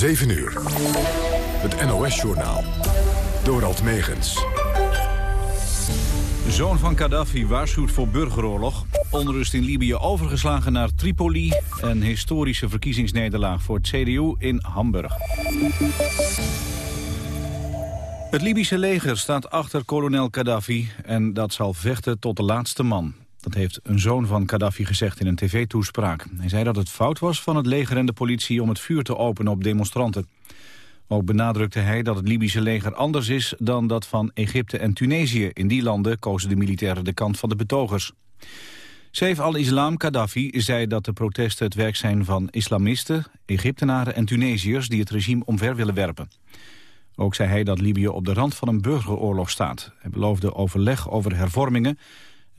7 uur. Het NOS-journaal. Dorald Megens. Zoon van Gaddafi waarschuwt voor burgeroorlog. Onrust in Libië overgeslagen naar Tripoli. En historische verkiezingsnederlaag voor het CDU in Hamburg. Het Libische leger staat achter kolonel Gaddafi... en dat zal vechten tot de laatste man. Dat heeft een zoon van Gaddafi gezegd in een tv-toespraak. Hij zei dat het fout was van het leger en de politie om het vuur te openen op demonstranten. Ook benadrukte hij dat het Libische leger anders is dan dat van Egypte en Tunesië. In die landen kozen de militairen de kant van de betogers. Saif al-Islam Gaddafi zei dat de protesten het werk zijn van islamisten, Egyptenaren en Tunesiërs die het regime omver willen werpen. Ook zei hij dat Libië op de rand van een burgeroorlog staat. Hij beloofde overleg over hervormingen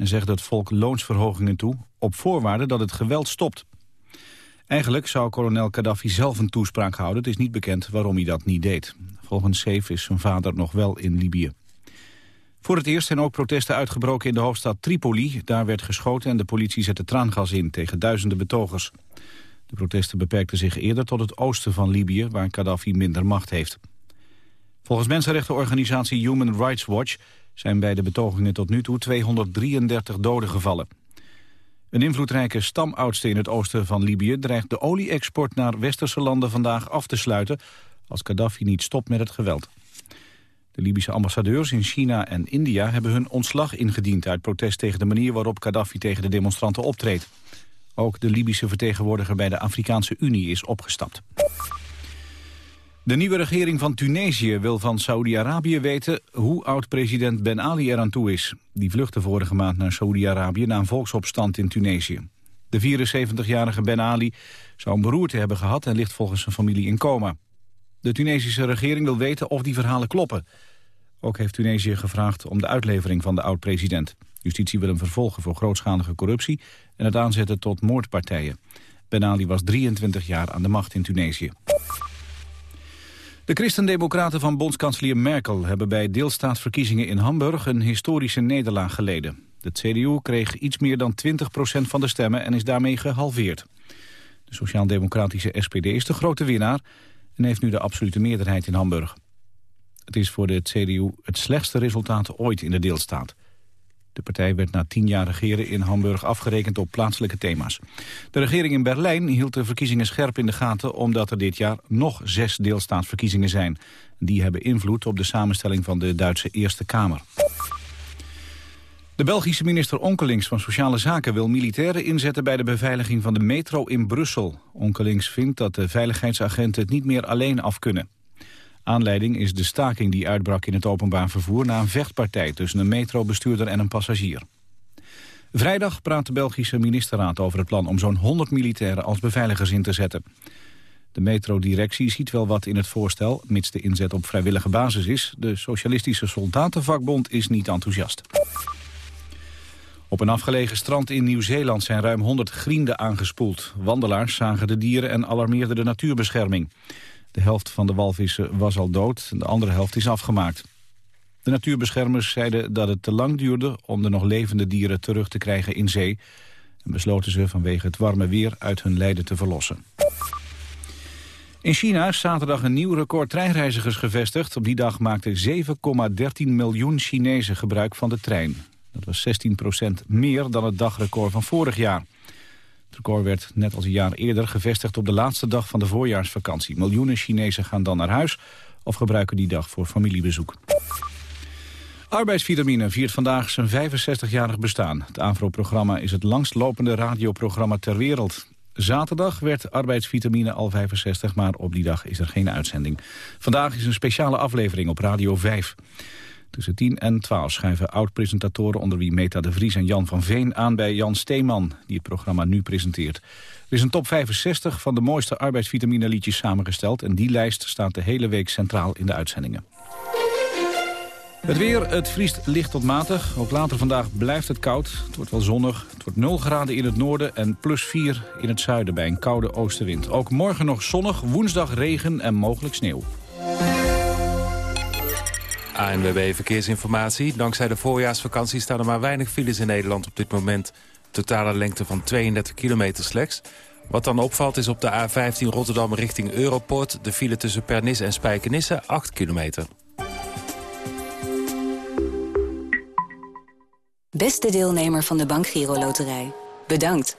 en zegt het volk loonsverhogingen toe... op voorwaarde dat het geweld stopt. Eigenlijk zou kolonel Gaddafi zelf een toespraak houden. Het is niet bekend waarom hij dat niet deed. Volgens Seif is zijn vader nog wel in Libië. Voor het eerst zijn ook protesten uitgebroken in de hoofdstad Tripoli. Daar werd geschoten en de politie zette traangas in tegen duizenden betogers. De protesten beperkten zich eerder tot het oosten van Libië... waar Gaddafi minder macht heeft. Volgens mensenrechtenorganisatie Human Rights Watch zijn bij de betogingen tot nu toe 233 doden gevallen. Een invloedrijke stamoudste in het oosten van Libië dreigt de olie-export naar westerse landen vandaag af te sluiten als Gaddafi niet stopt met het geweld. De Libische ambassadeurs in China en India hebben hun ontslag ingediend uit protest tegen de manier waarop Gaddafi tegen de demonstranten optreedt. Ook de Libische vertegenwoordiger bij de Afrikaanse Unie is opgestapt. De nieuwe regering van Tunesië wil van Saudi-Arabië weten hoe oud-president Ben Ali eraan toe is. Die vluchtte vorige maand naar Saudi-Arabië na een volksopstand in Tunesië. De 74-jarige Ben Ali zou een beroerte hebben gehad en ligt volgens zijn familie in coma. De Tunesische regering wil weten of die verhalen kloppen. Ook heeft Tunesië gevraagd om de uitlevering van de oud-president. Justitie wil hem vervolgen voor grootschalige corruptie en het aanzetten tot moordpartijen. Ben Ali was 23 jaar aan de macht in Tunesië. De christendemocraten van bondskanselier Merkel hebben bij deelstaatsverkiezingen in Hamburg een historische nederlaag geleden. De CDU kreeg iets meer dan 20% van de stemmen en is daarmee gehalveerd. De sociaal-democratische SPD is de grote winnaar en heeft nu de absolute meerderheid in Hamburg. Het is voor de CDU het slechtste resultaat ooit in de deelstaat. De partij werd na tien jaar regeren in Hamburg afgerekend op plaatselijke thema's. De regering in Berlijn hield de verkiezingen scherp in de gaten... omdat er dit jaar nog zes deelstaatsverkiezingen zijn. Die hebben invloed op de samenstelling van de Duitse Eerste Kamer. De Belgische minister Onkelings van Sociale Zaken wil militairen inzetten bij de beveiliging van de metro in Brussel. Onkelings vindt dat de veiligheidsagenten het niet meer alleen af kunnen. Aanleiding is de staking die uitbrak in het openbaar vervoer... na een vechtpartij tussen een metrobestuurder en een passagier. Vrijdag praat de Belgische ministerraad over het plan... om zo'n 100 militairen als beveiligers in te zetten. De metrodirectie ziet wel wat in het voorstel... mits de inzet op vrijwillige basis is. De Socialistische Soldatenvakbond is niet enthousiast. Op een afgelegen strand in Nieuw-Zeeland zijn ruim 100 grienden aangespoeld. Wandelaars zagen de dieren en alarmeerden de natuurbescherming. De helft van de walvissen was al dood en de andere helft is afgemaakt. De natuurbeschermers zeiden dat het te lang duurde om de nog levende dieren terug te krijgen in zee. En besloten ze vanwege het warme weer uit hun lijden te verlossen. In China is zaterdag een nieuw record treinreizigers gevestigd. Op die dag maakten 7,13 miljoen Chinezen gebruik van de trein. Dat was 16% meer dan het dagrecord van vorig jaar. Het record werd net als een jaar eerder gevestigd op de laatste dag van de voorjaarsvakantie. Miljoenen Chinezen gaan dan naar huis of gebruiken die dag voor familiebezoek. Arbeidsvitamine viert vandaag zijn 65-jarig bestaan. Het AVRO-programma is het langstlopende radioprogramma ter wereld. Zaterdag werd arbeidsvitamine al 65, maar op die dag is er geen uitzending. Vandaag is een speciale aflevering op Radio 5. Tussen 10 en 12 schrijven oud-presentatoren onder wie Meta de Vries en Jan van Veen aan bij Jan Steeman, die het programma nu presenteert. Er is een top 65 van de mooiste arbeidsvitamine liedjes samengesteld en die lijst staat de hele week centraal in de uitzendingen. Het weer, het vriest licht tot matig. Ook later vandaag blijft het koud. Het wordt wel zonnig. Het wordt 0 graden in het noorden en plus 4 in het zuiden bij een koude oostenwind. Ook morgen nog zonnig, woensdag regen en mogelijk sneeuw. ANWB Verkeersinformatie. Dankzij de voorjaarsvakantie staan er maar weinig files in Nederland op dit moment. Totale lengte van 32 kilometer slechts. Wat dan opvalt is op de A15 Rotterdam richting Europort... de file tussen Pernis en Spijkenisse, 8 kilometer. Beste deelnemer van de Bank Giro Loterij, bedankt.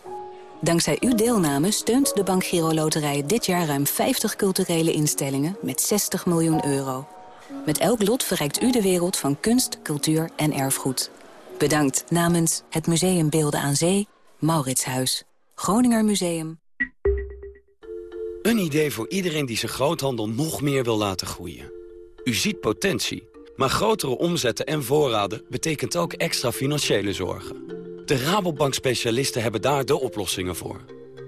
Dankzij uw deelname steunt de Bank Giro Loterij dit jaar ruim 50 culturele instellingen met 60 miljoen euro. Met elk lot verrijkt u de wereld van kunst, cultuur en erfgoed. Bedankt namens het Museum Beelden aan Zee, Mauritshuis, Groninger Museum. Een idee voor iedereen die zijn groothandel nog meer wil laten groeien. U ziet potentie, maar grotere omzetten en voorraden betekent ook extra financiële zorgen. De Rabobank-specialisten hebben daar de oplossingen voor.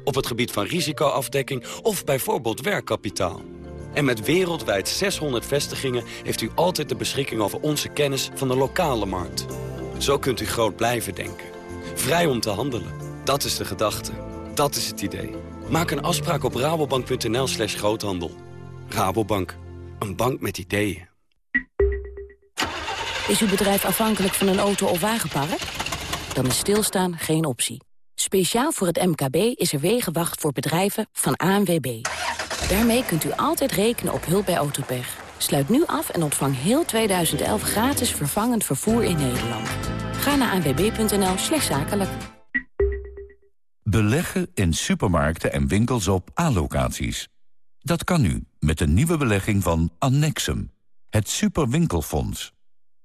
Op het gebied van risicoafdekking of bijvoorbeeld werkkapitaal. En met wereldwijd 600 vestigingen heeft u altijd de beschikking over onze kennis van de lokale markt. Zo kunt u groot blijven denken. Vrij om te handelen. Dat is de gedachte. Dat is het idee. Maak een afspraak op rabobank.nl slash groothandel. Rabobank. Een bank met ideeën. Is uw bedrijf afhankelijk van een auto- of wagenpark? Dan is stilstaan geen optie. Speciaal voor het MKB is er Wegenwacht voor bedrijven van ANWB. Daarmee kunt u altijd rekenen op hulp bij autopech. Sluit nu af en ontvang heel 2011 gratis vervangend vervoer in Nederland. Ga naar anwb.nl slash zakelijk. Beleggen in supermarkten en winkels op A-locaties. Dat kan nu met de nieuwe belegging van Annexum, het Superwinkelfonds.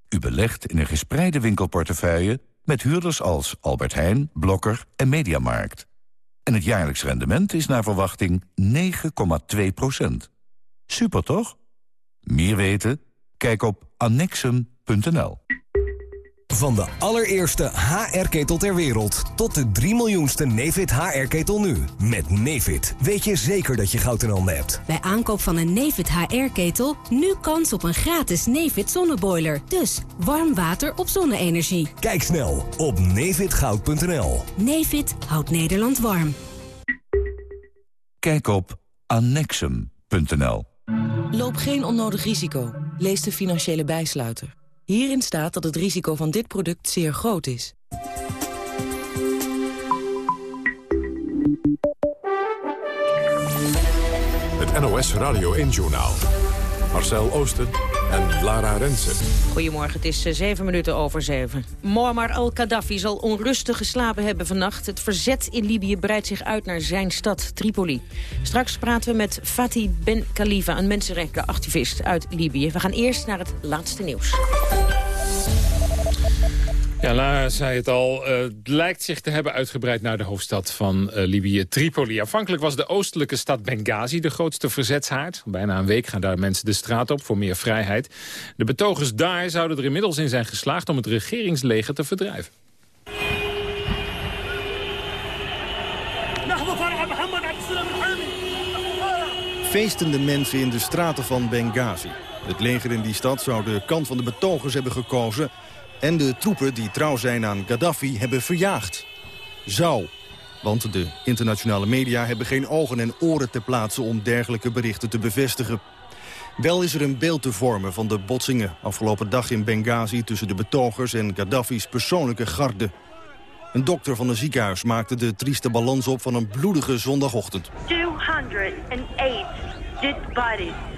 U belegt in een gespreide winkelportefeuille met huurders als Albert Heijn, Blokker en Mediamarkt. En het jaarlijks rendement is naar verwachting 9,2% Super toch? Meer weten? Kijk op annexum.nl. Van de allereerste HR-ketel ter wereld tot de 3 miljoenste Nefit HR-ketel nu. Met Nefit weet je zeker dat je goud in handen hebt. Bij aankoop van een Nefit HR-ketel nu kans op een gratis Nefit zonneboiler. Dus warm water op zonne-energie. Kijk snel op nefitgoud.nl. Nefit houdt Nederland warm. Kijk op annexum.nl. Loop geen onnodig risico. Lees de financiële bijsluiter. Hierin staat dat het risico van dit product zeer groot is. Het NOS Radio 1-journaal. Marcel Oosten en Lara Rensen. Goedemorgen, het is eh, zeven minuten over zeven. Muammar al-Gaddafi zal onrustig geslapen hebben vannacht. Het verzet in Libië breidt zich uit naar zijn stad, Tripoli. Straks praten we met Fatih Ben Khalifa, een mensenrechtenactivist uit Libië. We gaan eerst naar het laatste nieuws. Ja, Lara zei het al. Het lijkt zich te hebben uitgebreid naar de hoofdstad van uh, Libië, Tripoli. Afhankelijk was de oostelijke stad Benghazi de grootste verzetshaard. Bijna een week gaan daar mensen de straat op voor meer vrijheid. De betogers daar zouden er inmiddels in zijn geslaagd om het regeringsleger te verdrijven. Feestende mensen in de straten van Benghazi. Het leger in die stad zou de kant van de betogers hebben gekozen en de troepen die trouw zijn aan Gaddafi hebben verjaagd. Zou. Want de internationale media hebben geen ogen en oren te plaatsen om dergelijke berichten te bevestigen. Wel is er een beeld te vormen van de botsingen afgelopen dag in Benghazi... tussen de betogers en Gaddafi's persoonlijke garde. Een dokter van een ziekenhuis maakte de trieste balans op van een bloedige zondagochtend. 208 dead bodies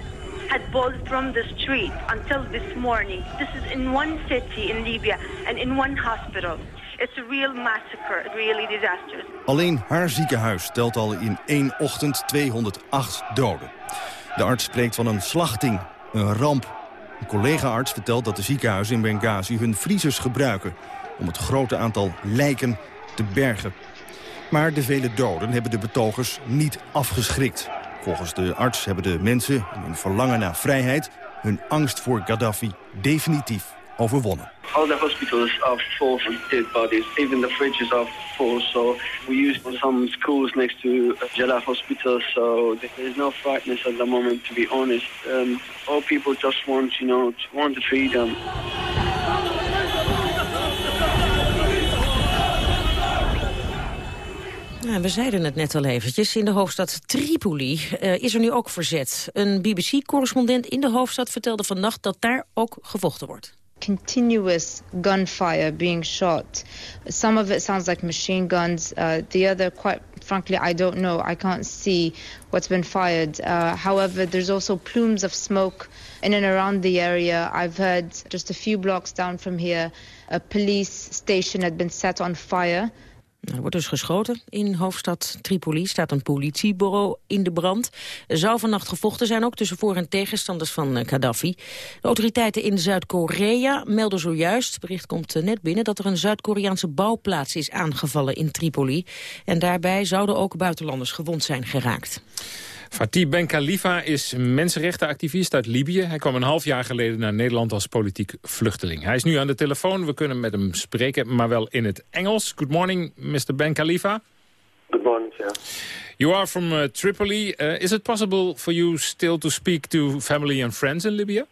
had from the street until this morning. This is in one city in Libya and in one hospital. It's a real massacre, really disastrous. Alleen haar ziekenhuis telt al in één ochtend 208 doden. De arts spreekt van een slachting, een ramp. Een collega-arts vertelt dat de ziekenhuizen in Benghazi hun vriezers gebruiken... om het grote aantal lijken te bergen. Maar de vele doden hebben de betogers niet afgeschrikt. Volgens de arts hebben de mensen in hun verlangen naar vrijheid... hun angst voor Gaddafi definitief overwonnen. All the hospitals are full of dead bodies. Even the fridges are full. So we use some schools next to Jala Hospital. So there is no frightness at the moment, to be honest. Um, all people just want, you know, want the freedom. We zeiden het net al eventjes. In de hoofdstad Tripoli uh, is er nu ook verzet. Een BBC-correspondent in de hoofdstad vertelde vannacht dat daar ook gevochten wordt. continuous gunfire being shot. Some of it sounds like machine guns. Uh, the other, quite frankly, I don't know. I can't see what's been fired. Uh, however, there's also plumes of smoke in and around the area. I've heard just a few blocks down from here, a police station had been set on fire. Er wordt dus geschoten in hoofdstad Tripoli. Staat een politiebureau in de brand. Er zou vannacht gevochten zijn ook tussen voor- en tegenstanders van eh, Gaddafi. De autoriteiten in Zuid-Korea melden zojuist, bericht komt eh, net binnen... dat er een Zuid-Koreaanse bouwplaats is aangevallen in Tripoli. En daarbij zouden ook buitenlanders gewond zijn geraakt. Fatih Ben Khalifa is mensenrechtenactivist uit Libië. Hij kwam een half jaar geleden naar Nederland als politiek vluchteling. Hij is nu aan de telefoon. We kunnen met hem spreken, maar wel in het Engels. Good morning, Mr. Ben Khalifa. Good morning, sir. You are from uh, Tripoli. Uh, is it possible for you still to speak to family and friends in Libya?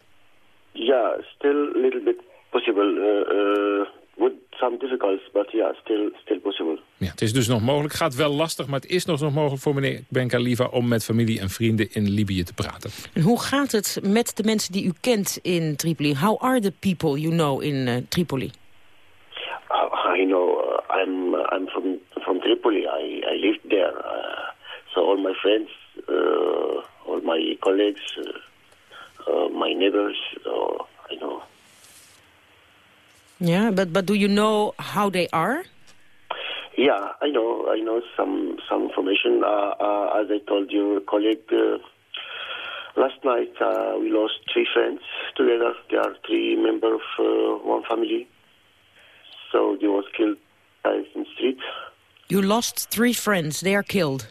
Yeah, still a little bit possible. Uh, uh, with some difficulties, but yeah, still, still possible. Ja, het is dus nog mogelijk. Het gaat wel lastig, maar het is nog, nog mogelijk voor meneer Ben Khalifa... om met familie en vrienden in Libië te praten. En hoe gaat het met de mensen die u kent in Tripoli? How are the people you know in uh, Tripoli? Uh, I know, uh, I'm, I'm from, from Tripoli. I, I lived there. Uh, so all my friends, uh, all my colleagues, uh, uh, my neighbors, uh, I know. Yeah, but, but do you know how they are? Yeah, I know. I know some some information. Uh, uh, as I told your colleague uh, last night, uh, we lost three friends together. They are three members of uh, one family. So they was killed in the street. You lost three friends. They are killed.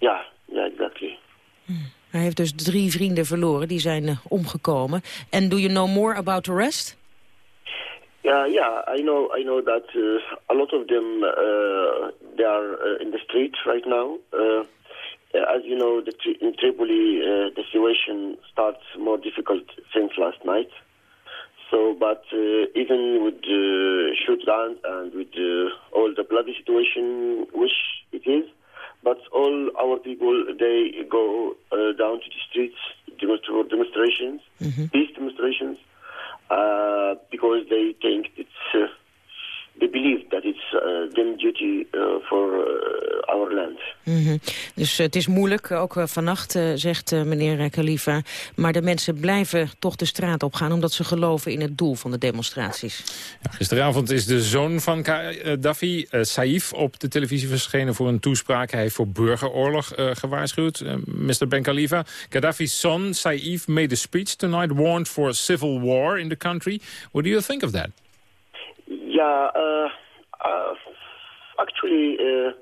Yeah, yeah, exactly. Hij heeft dus drie vrienden verloren. Die zijn uh, omgekomen. And do you know more about the rest? Yeah, yeah, I know. I know that uh, a lot of them uh, they are uh, in the streets right now. Uh, as you know, the tri in Tripoli, uh, the situation starts more difficult since last night. So, but uh, even with the shootdown and with all the bloody situation, which it is, but all our people they go down to the streets for demonstrations, mm -hmm. peace demonstrations. Uh, because they think it's, uh, they believe that it's uh, their duty for our land. Mm -hmm. Dus het is moeilijk, ook vannacht, zegt meneer Khalifa. Maar de mensen blijven toch de straat op gaan... omdat ze geloven in het doel van de demonstraties. Ja, gisteravond is de zoon van Gaddafi, Saif, op de televisie verschenen voor een toespraak. Hij heeft voor burgeroorlog gewaarschuwd, Mr. Ben Khalifa. Gaddafi's son, Saif, made a speech tonight... warned for civil war in the country. What do you think of that? Yeah, uh, uh, actually, uh,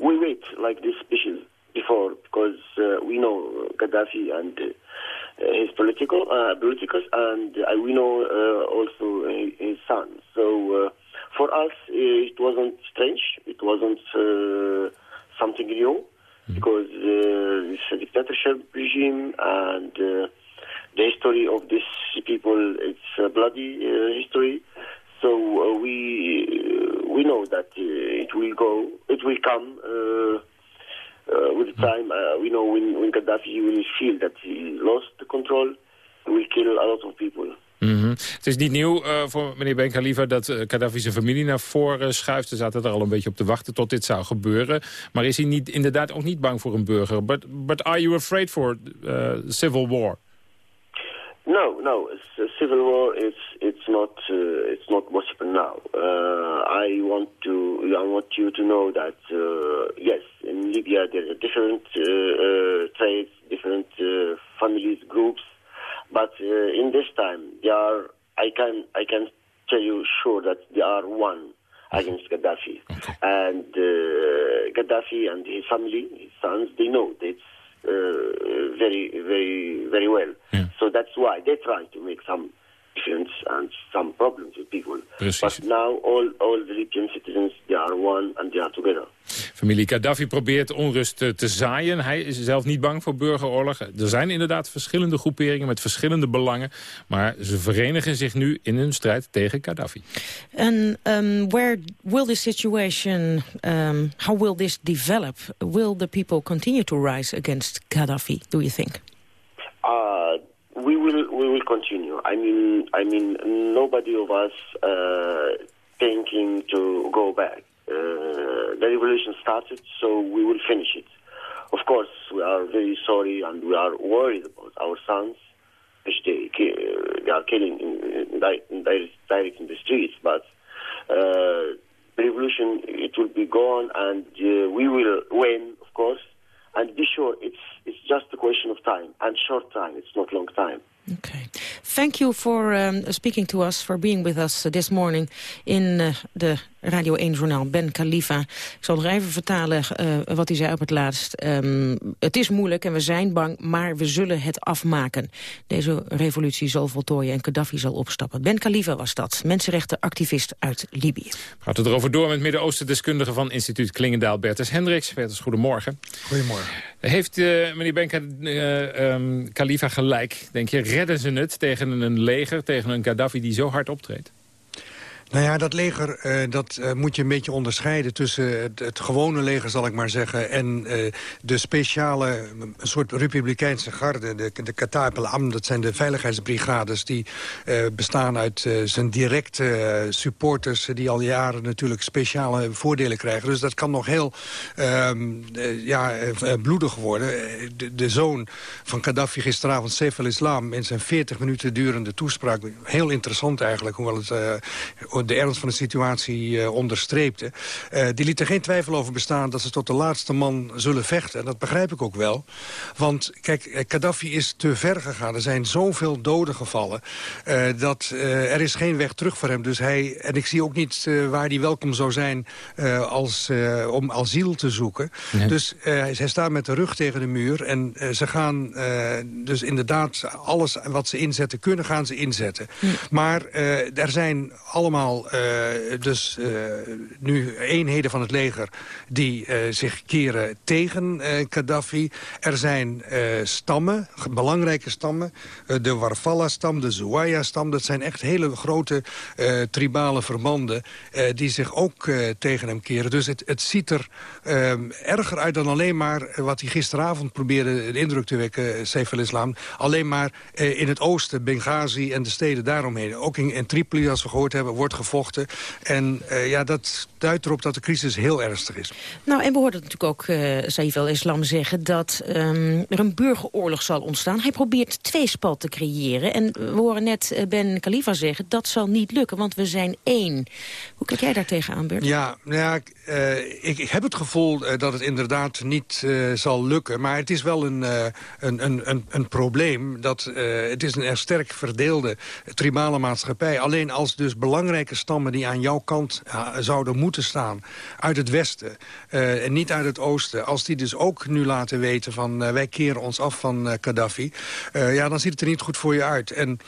we wait like this speeches before because uh, we know Gaddafi and uh, his political uh, politicals, and we know also his son. So for us, it wasn't strange. It wasn't something new because it's a dictatorship regime and the history of these people, it's a bloody history. So uh, we uh, we know that uh, it will go, it will come with the time. we know when, when Gaddafi will feel that he lost the control, he will kill a lot of people. Mm -hmm. Het is niet nieuw uh, voor meneer Ben Khalifa dat uh, Gaddafi zijn familie naar voren schuift. Ze zaten er al een beetje op te wachten tot dit zou gebeuren. Maar is hij niet, inderdaad ook niet bang voor een burger? But, but are you afraid for uh, civil war? No, no. civil war is it's not uh, it's not possible now. Uh, I want to I want you to know that uh, yes, in Libya there are different trades, different families, groups, but in this time they are. I can I can tell you sure that they are one against Gaddafi, okay. and Gaddafi and his family, his sons, they know it's uh, Uh, very, very, very well. Yeah. So that's why they try to make some difference and some problems with people. Precies. But now all, all the Libyan citizens, they are one and they are together. Familie Gaddafi probeert onrust te zaaien. Hij is zelf niet bang voor burgeroorlog. Er zijn inderdaad verschillende groeperingen met verschillende belangen. Maar ze verenigen zich nu in hun strijd tegen Gaddafi. And um, where will this situation, um, how will this develop? Will the people continue to rise against Gaddafi, do you think? Uh, we will we will continue. I mean, I mean, nobody of us uh, thinking to go back. Uh, the revolution started, so we will finish it. Of course, we are very sorry and we are worried about our sons, which they, they are killing in, in, in, direct in the streets. But uh, the revolution, it will be gone, and uh, we will win, of course. And be sure, it's it's just a question of time, and short time. It's not long time. Okay. Thank you for um, speaking to us, for being with us uh, this morning in uh, the Radio 1-journaal Ben Khalifa. Ik zal nog even vertalen uh, wat hij zei op het laatst. Um, het is moeilijk en we zijn bang, maar we zullen het afmaken. Deze revolutie zal voltooien en Gaddafi zal opstappen. Ben Khalifa was dat, mensenrechtenactivist uit Libië. Gaat het erover door met Midden-Oosten-deskundige van instituut Klingendaal, Bertus Hendricks. Bertus, goedemorgen. Goedemorgen. Heeft uh, meneer Ben uh, um, Khalifa gelijk, denk je? Redden ze het tegen een leger, tegen een Gaddafi die zo hard optreedt? Nou ja, dat leger uh, dat uh, moet je een beetje onderscheiden tussen het, gewone leger, zal ik maar zeggen, en uh, de speciale, soort republikeinse garde, de, de Qatar Am, dat zijn de veiligheidsbrigades die bestaan uit zijn directe supporters die al jaren natuurlijk speciale voordelen krijgen. Dus dat kan nog heel ehm, ja, bloedig worden. De, de, zoon van Gaddafi gisteravond, Saif al-Islam, in zijn 40 minuten durende toespraak, heel interessant eigenlijk, hoewel het de ernst van de situatie uh, onderstreepte. Uh, die liet er geen twijfel over bestaan dat ze tot de laatste man zullen vechten. En dat begrijp ik ook wel. Want kijk, eh, Gaddafi is te ver gegaan. Er zijn zoveel doden gevallen. Dat er is geen weg terug voor hem. Dus hij, en ik zie ook niet waar hij welkom zou zijn als, om asiel te zoeken. Dus hij staat met de rug tegen de muur. En ze gaan dus inderdaad alles wat ze inzetten kunnen, gaan ze inzetten. Maar er zijn allemaal uh, dus uh, nu eenheden van het leger die uh, zich keren tegen Gaddafi. Er zijn stammen, belangrijke stammen. de Warfalla-stam, de Zouaya-stam. Dat zijn echt hele grote tribale verbanden die zich ook tegen hem keren. Dus het, het ziet er erger uit dan alleen maar wat hij gisteravond probeerde de indruk te wekken, Saif al-Islam. Alleen maar in het oosten, Benghazi en de steden daaromheen. Ook in, in Tripoli, als we gehoord hebben, wordt gevochten. En uh, ja, dat duidt erop dat de crisis heel ernstig is. Nou, en we hoorden natuurlijk ook uh, Saif al-Islam zeggen... dat um, er een burgeroorlog zal ontstaan. Hij probeert tweespalt te creëren. En we horen net uh, Ben Khalifa zeggen... dat zal niet lukken, want we zijn één. Hoe kijk jij daar tegenaan, Bert? Ja, nou ja ik, ik, heb het gevoel dat het inderdaad niet zal lukken. Maar het is wel een, een, een, een, probleem. Dat, het is een sterk verdeelde tribale maatschappij. Alleen als dus belangrijke stammen die aan jouw kant zouden moeten staan... uit het westen uh, en niet uit het oosten... als die dus ook nu laten weten van uh, wij keren ons af van uh, Gaddafi... ja, dan ziet het er niet goed voor je uit. En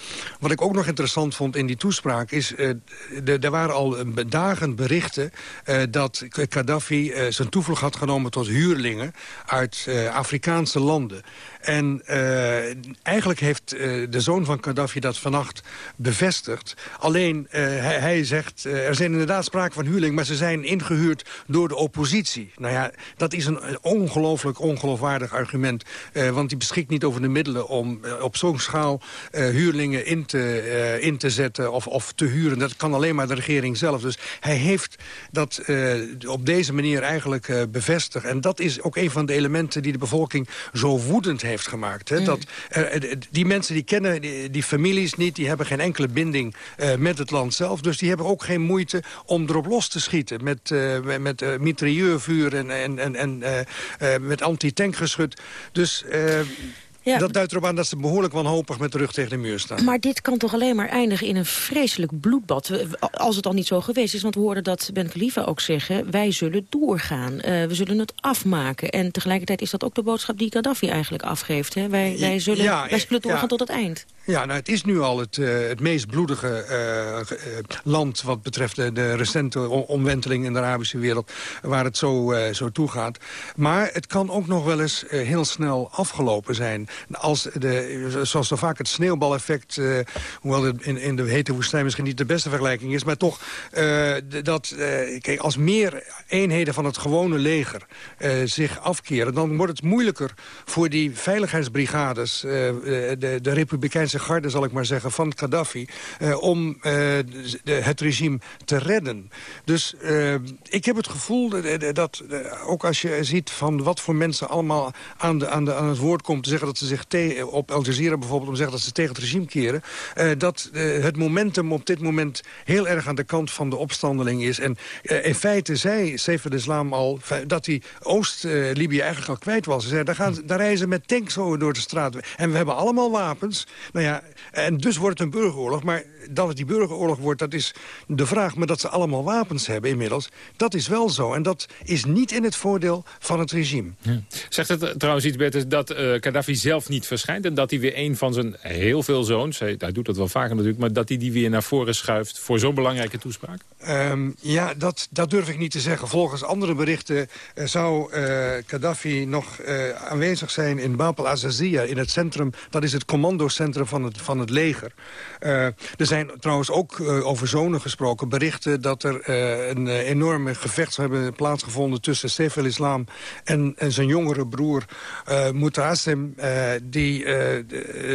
wat ik ook nog interessant vond in die toespraak... is, er waren al dagen berichten dat Gaddafi zijn toevlucht had genomen tot huurlingen... uit Afrikaanse landen. En uh, eigenlijk heeft uh, de zoon van Gaddafi dat vannacht bevestigd. Alleen, uh, hij, hij, zegt, er zijn inderdaad sprake van huurling... maar ze zijn ingehuurd door de oppositie. Nou ja, dat is een ongelooflijk ongeloofwaardig argument. want die beschikt niet over de middelen om op zo'n schaal... huurlingen in te, in te zetten of, of te huren. Dat kan alleen maar de regering zelf. Dus hij heeft dat op deze manier eigenlijk bevestigd. En dat is ook een van de elementen die de bevolking zo woedend heeft heeft gemaakt. Hè? Mm. Dat, uh, die mensen die kennen die, die, families niet, die hebben geen enkele binding uh, met het land zelf. Dus die hebben ook geen moeite om erop los te schieten. Met, uh, met mitrailleurvuur en, en, en, en met anti-tankgeschut. Dus ja. Dat duidt erop aan dat ze behoorlijk wanhopig met de rug tegen de muur staan. Maar dit kan toch alleen maar eindigen in een vreselijk bloedbad. Als het al niet zo geweest is. Want we hoorden dat Ben Khalifa ook zeggen... wij zullen doorgaan. Uh, we zullen het afmaken. En tegelijkertijd is dat ook de boodschap die Gaddafi eigenlijk afgeeft. Hè? Wij, wij, zullen, ja, wij zullen doorgaan tot het eind. Ja, nou, het is nu al het, uh, het meest bloedige uh, land... wat betreft de, recente omwenteling in de Arabische wereld... waar het zo, zo toe gaat. Maar het kan ook nog wel eens heel snel afgelopen zijn als de, zoals zo vaak het sneeuwbaleffect... Hoewel het in, in de hete woestijn misschien niet de beste vergelijking is... maar toch, dat, kijk, als meer eenheden van het gewone leger zich afkeren... dan wordt het moeilijker voor die veiligheidsbrigades... de, de Republikeinse Garde, zal ik maar zeggen, van Gaddafi... om het regime te redden. Dus ik heb het gevoel dat, dat ook als je ziet van wat voor mensen allemaal aan, de, aan, de, aan het woord komt... te zeggen dat ze zich op Al Jazeera bijvoorbeeld, om te zeggen dat ze tegen het regime keren... dat het momentum op dit moment heel erg aan de kant van de opstandeling is. En in feite zei Sefer de Islam al dat hij Oost-Libië eigenlijk al kwijt was. Ze zei, daar, gaan, daar reizen met tanks door de straat. En we hebben allemaal wapens. Nou ja, en dus wordt het een burgeroorlog. Maar dat het die burgeroorlog wordt, dat is de vraag. Maar dat ze allemaal wapens hebben inmiddels, dat is wel zo. En dat is niet in het voordeel van het regime. Ja. Zegt het trouwens iets, beter dat uh, Gaddafi zelf niet verschijnt... en dat hij weer een van zijn heel veel zoons, hij, hij doet dat wel vaker natuurlijk... maar dat hij die weer naar voren schuift voor zo'n belangrijke toespraak? Ehm, ja, dat, dat durf ik niet te zeggen. Volgens andere berichten uh, zou uh, Gaddafi nog aanwezig zijn in Bab al-Azazia... in het centrum, dat is het commandocentrum van het, van het leger. er zijn trouwens ook over zonen gesproken. Berichten dat er een enorme gevecht hebben plaatsgevonden... tussen Saif al-Islam en, en, zijn jongere broer Mutasim... die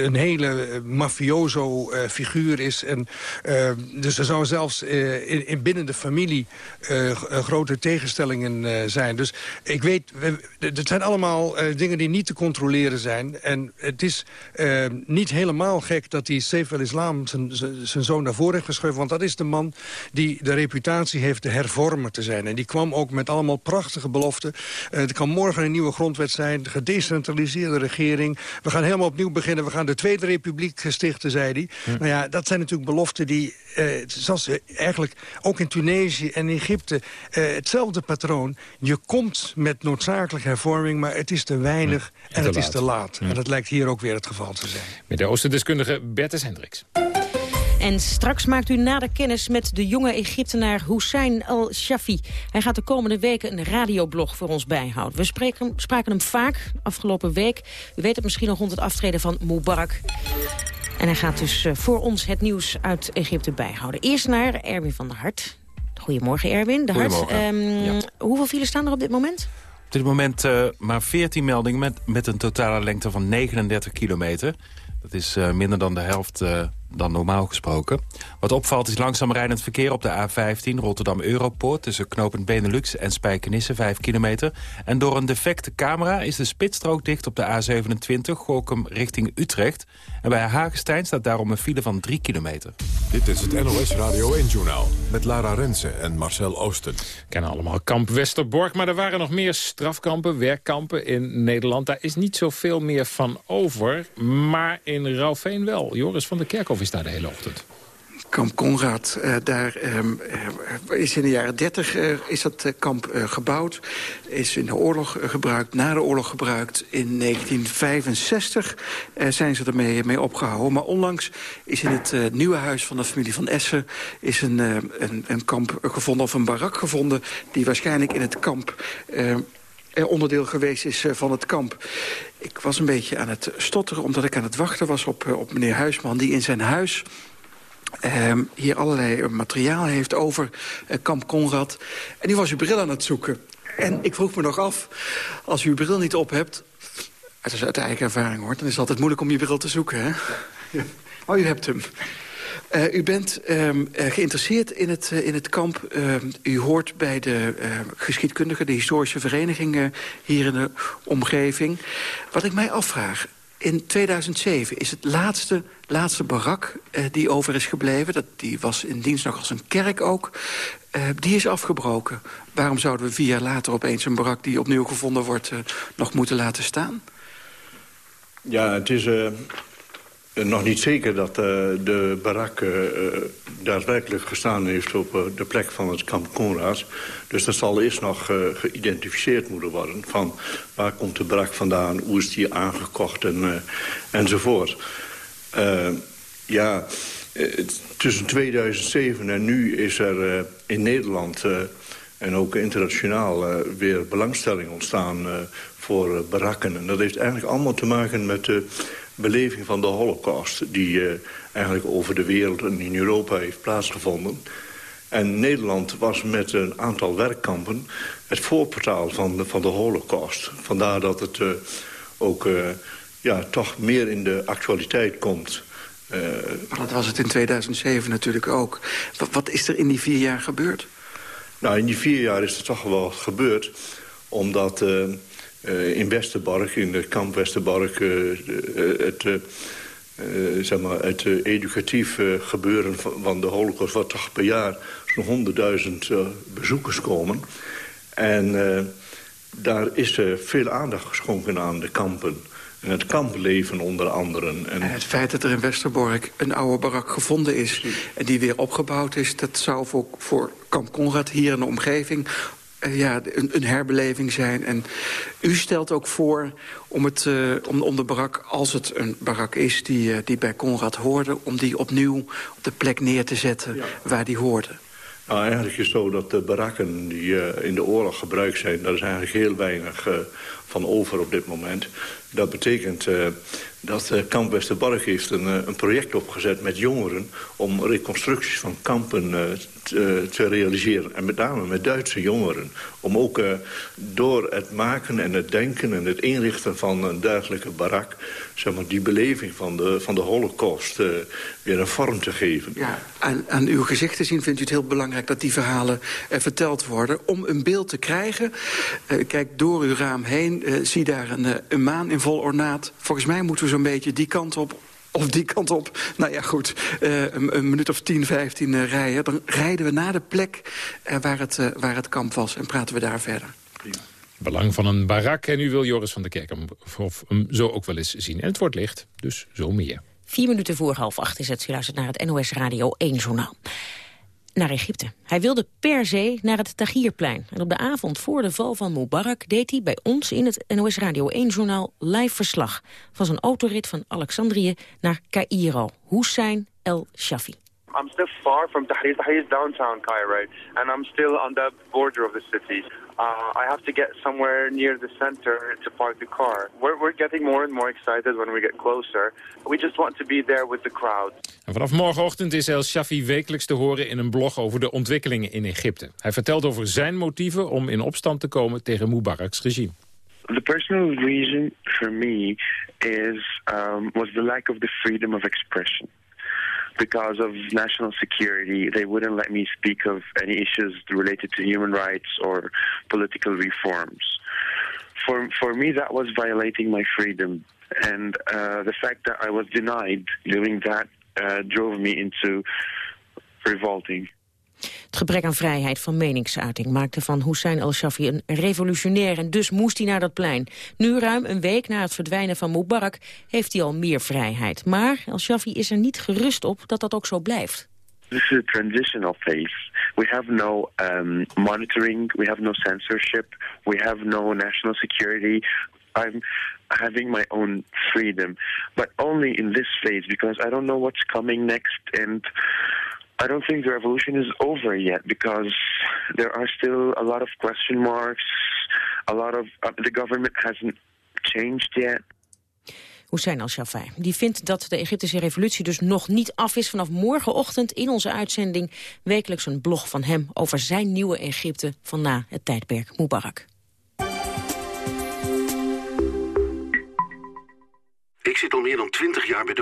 een hele mafioso figuur is. En, dus er zou zelfs in, in binnen de familie grote tegenstellingen zijn. Dus ik weet, het zijn allemaal dingen die niet te controleren zijn. En het is niet helemaal gek dat die Saif al-Islam zijn zoon naar voren heeft geschoven. Want dat is de man die de reputatie heeft de hervormer te zijn. En die kwam ook met allemaal prachtige beloften. Uh, er kan morgen een nieuwe grondwet zijn. De gedecentraliseerde regering. We gaan helemaal opnieuw beginnen. We gaan de Tweede Republiek stichten, zei hij. Nou ja, dat zijn natuurlijk beloften die... Uh, zoals eigenlijk ook in Tunesië en Egypte... Uh, hetzelfde patroon. Je komt met noodzakelijke hervorming... maar het is te weinig en, het is te laat. En dat lijkt hier ook weer het geval te zijn. Met de Oosterdeskundige Bertus Hendricks. En straks maakt u nader kennis met de jonge Egyptenaar Hussein al-Shafi. Hij gaat de komende weken een radioblog voor ons bijhouden. We spreken, spraken hem vaak afgelopen week. U weet het misschien nog rond het aftreden van Mubarak. En hij gaat dus eh, voor ons het nieuws uit Egypte bijhouden. Eerst naar Erwin van der Hart. Goedemorgen Erwin. De Hart. Um, Hoeveel files staan er op dit moment? Op dit moment uh, maar 14 meldingen met, met een totale lengte van 39 kilometer. Dat is uh, minder dan de helft uh, dan normaal gesproken. Wat opvalt is langzaam rijdend verkeer op de A15 Rotterdam-Europoort... tussen knooppunt Benelux en Spijkenisse, 5 kilometer. En door een defecte camera is de spitsstrook dicht op de A27... Gorkum richting Utrecht. En bij Hagestein staat daarom een file van 3 kilometer. Dit is het NOS Radio 1-journaal met Lara Rensen en Marcel Oosten. We kennen allemaal kamp Westerbork, maar er waren nog meer strafkampen, werkkampen in Nederland. Daar is niet zoveel meer van over, maar in Rauwveen wel. Joris van der Kerkhof of is daar de hele ochtend? Kamp Conrad, uh, daar um, is in de jaren 30 uh, is dat kamp gebouwd. Is in de oorlog gebruikt, na de oorlog gebruikt. In 1965 zijn ze ermee mee opgehouden. Maar onlangs is in het nieuwe huis van de familie van Essen... is een, een, een, kamp gevonden, of een barak gevonden... die waarschijnlijk in het kamp onderdeel geweest is van het kamp. Ik was een beetje aan het stotteren omdat ik aan het wachten was op, op meneer Huisman... die in zijn huis uh, hier allerlei materiaal heeft over uh, kamp Conrad. En die was uw bril aan het zoeken. En ik vroeg me nog af, als u uw bril niet op hebt... het is uit eigen ervaring hoor, dan is het altijd moeilijk om je bril te zoeken. Hè? Ja. Oh, u hebt hem. Uh, u bent um, uh, geïnteresseerd in het, in het kamp. u hoort bij de geschiedkundige, de historische vereniging hier in de omgeving. Wat ik mij afvraag, in 2007 is het laatste, laatste barak die over is gebleven... Dat, die was in dienst nog als een kerk ook, die is afgebroken. Waarom zouden we vier jaar later opeens een barak die opnieuw gevonden wordt... nog moeten laten staan? Ja, het is eh, nog niet zeker dat uh, de barak uh, daadwerkelijk gestaan heeft op de plek van het kamp Conrads. Dus dat zal eerst nog geïdentificeerd moeten worden. Van waar komt de barak vandaan, hoe is die aangekocht en, enzovoort. ja, tussen 2007 en nu is er in Nederland en ook internationaal weer belangstelling ontstaan voor barakken. En dat heeft eigenlijk allemaal te maken met de beleving van de holocaust... die uh, eigenlijk over de wereld en in Europa heeft plaatsgevonden. En Nederland was met een aantal werkkampen het voorportaal van de, van de holocaust. Vandaar dat het uh, ook uh, ja, toch meer in de actualiteit komt... maar dat was het in 2007 natuurlijk ook. Wat, wat, is er in die vier jaar gebeurd? Nou, in die vier jaar is er toch wel gebeurd. Omdat in Westerbork, in de kamp Westerbork... het uh, zeg maar, het educatief gebeuren van, de holocaust... wat toch per jaar zo'n honderdduizend bezoekers komen. En daar is veel aandacht geschonken aan de kampen. En het kampleven onder andere. En... en het feit dat er in Westerbork een oude barak gevonden is... en die weer opgebouwd is... dat zou voor, voor kamp Conrad hier in de omgeving ja, een, een, herbeleving zijn. En u stelt ook voor om, het, uh, om, om de barak, als het een barak is die, uh, die bij Conrad hoorde... om die opnieuw op de plek neer te zetten ja. waar die hoorde. Nou, eigenlijk is het zo dat de barakken die in de oorlog gebruikt zijn... daar is eigenlijk heel weinig van over op dit moment. Dat betekent dat Kamp Westerbork heeft een, een project opgezet met jongeren... om reconstructies van kampen te, te, realiseren. En met name met Duitse jongeren. Om ook uh, door het maken en het denken en het inrichten van een dergelijke barak... Zeg maar, die beleving van de, van de holocaust weer een vorm te geven. Ja, aan, aan uw gezicht te zien vindt u het heel belangrijk... dat die verhalen verteld worden. Om een beeld te krijgen, kijk door uw raam heen... zie daar een, een maan in vol ornaat. Volgens mij moeten we zo'n beetje die kant op of die kant op. Nou ja, goed, uh, een, een, minuut of 10, 15 uh, rijden. Dan rijden we naar de plek uh, waar, het, waar het kamp was en praten we daar verder. Belang van een barak. En nu wil Joris van der Kerk hem, of hem zo ook wel eens zien. En het wordt licht, dus zo meer. Vier minuten voor half acht is het. U luistert naar het NOS Radio 1 journaal naar Egypte. Hij wilde per se naar het Tahrirplein. En op de avond voor de val van Mubarak deed hij bij ons in het NOS Radio 1-journaal live verslag van zijn autorit van Alexandrië naar Cairo. Hussein El Shafi. I'm still far from Tahrir. Is downtown Cairo, and I'm still on the border of the city. Uh, I have to get somewhere near the center to park the car. We're, we're getting more and more excited when we get closer. We just want to be there with the crowd. En vanaf morgenochtend is El Shafi wekelijks te horen in een blog over de ontwikkelingen in Egypte. Hij vertelt over zijn motieven om in opstand te komen tegen Mubarak's regime. The personal reason for me is um, was the lack of the freedom of expression. Because of national security, they wouldn't let me speak of any issues related to human rights or political reforms. For, for me, that was violating my freedom. And uh, the fact that I was denied doing that uh, drove me into revolting. Gebrek aan vrijheid van meningsuiting maakte van Hussein al-Shafi een revolutionair en dus moest hij naar dat plein. Nu ruim een week na het verdwijnen van Mubarak heeft hij al meer vrijheid. Maar al-Shafi is er niet gerust op dat dat ook zo blijft. This is a transitional phase. We have no um, monitoring, we have no censorship, we have no national security. I'm having my own freedom, but only in this phase because I don't know what's coming next and I don't think the revolution is over yet because there are still a lot of question marks. A lot of uh, the government hasn't changed yet. Hussein al-Shafai. Die vindt dat de Egyptische revolutie dus nog niet af is. Vanaf morgenochtend in onze uitzending wekelijks een blog van hem... over zijn nieuwe Egypte van na het tijdperk Mubarak. Ik zit al meer dan twintig jaar bij de.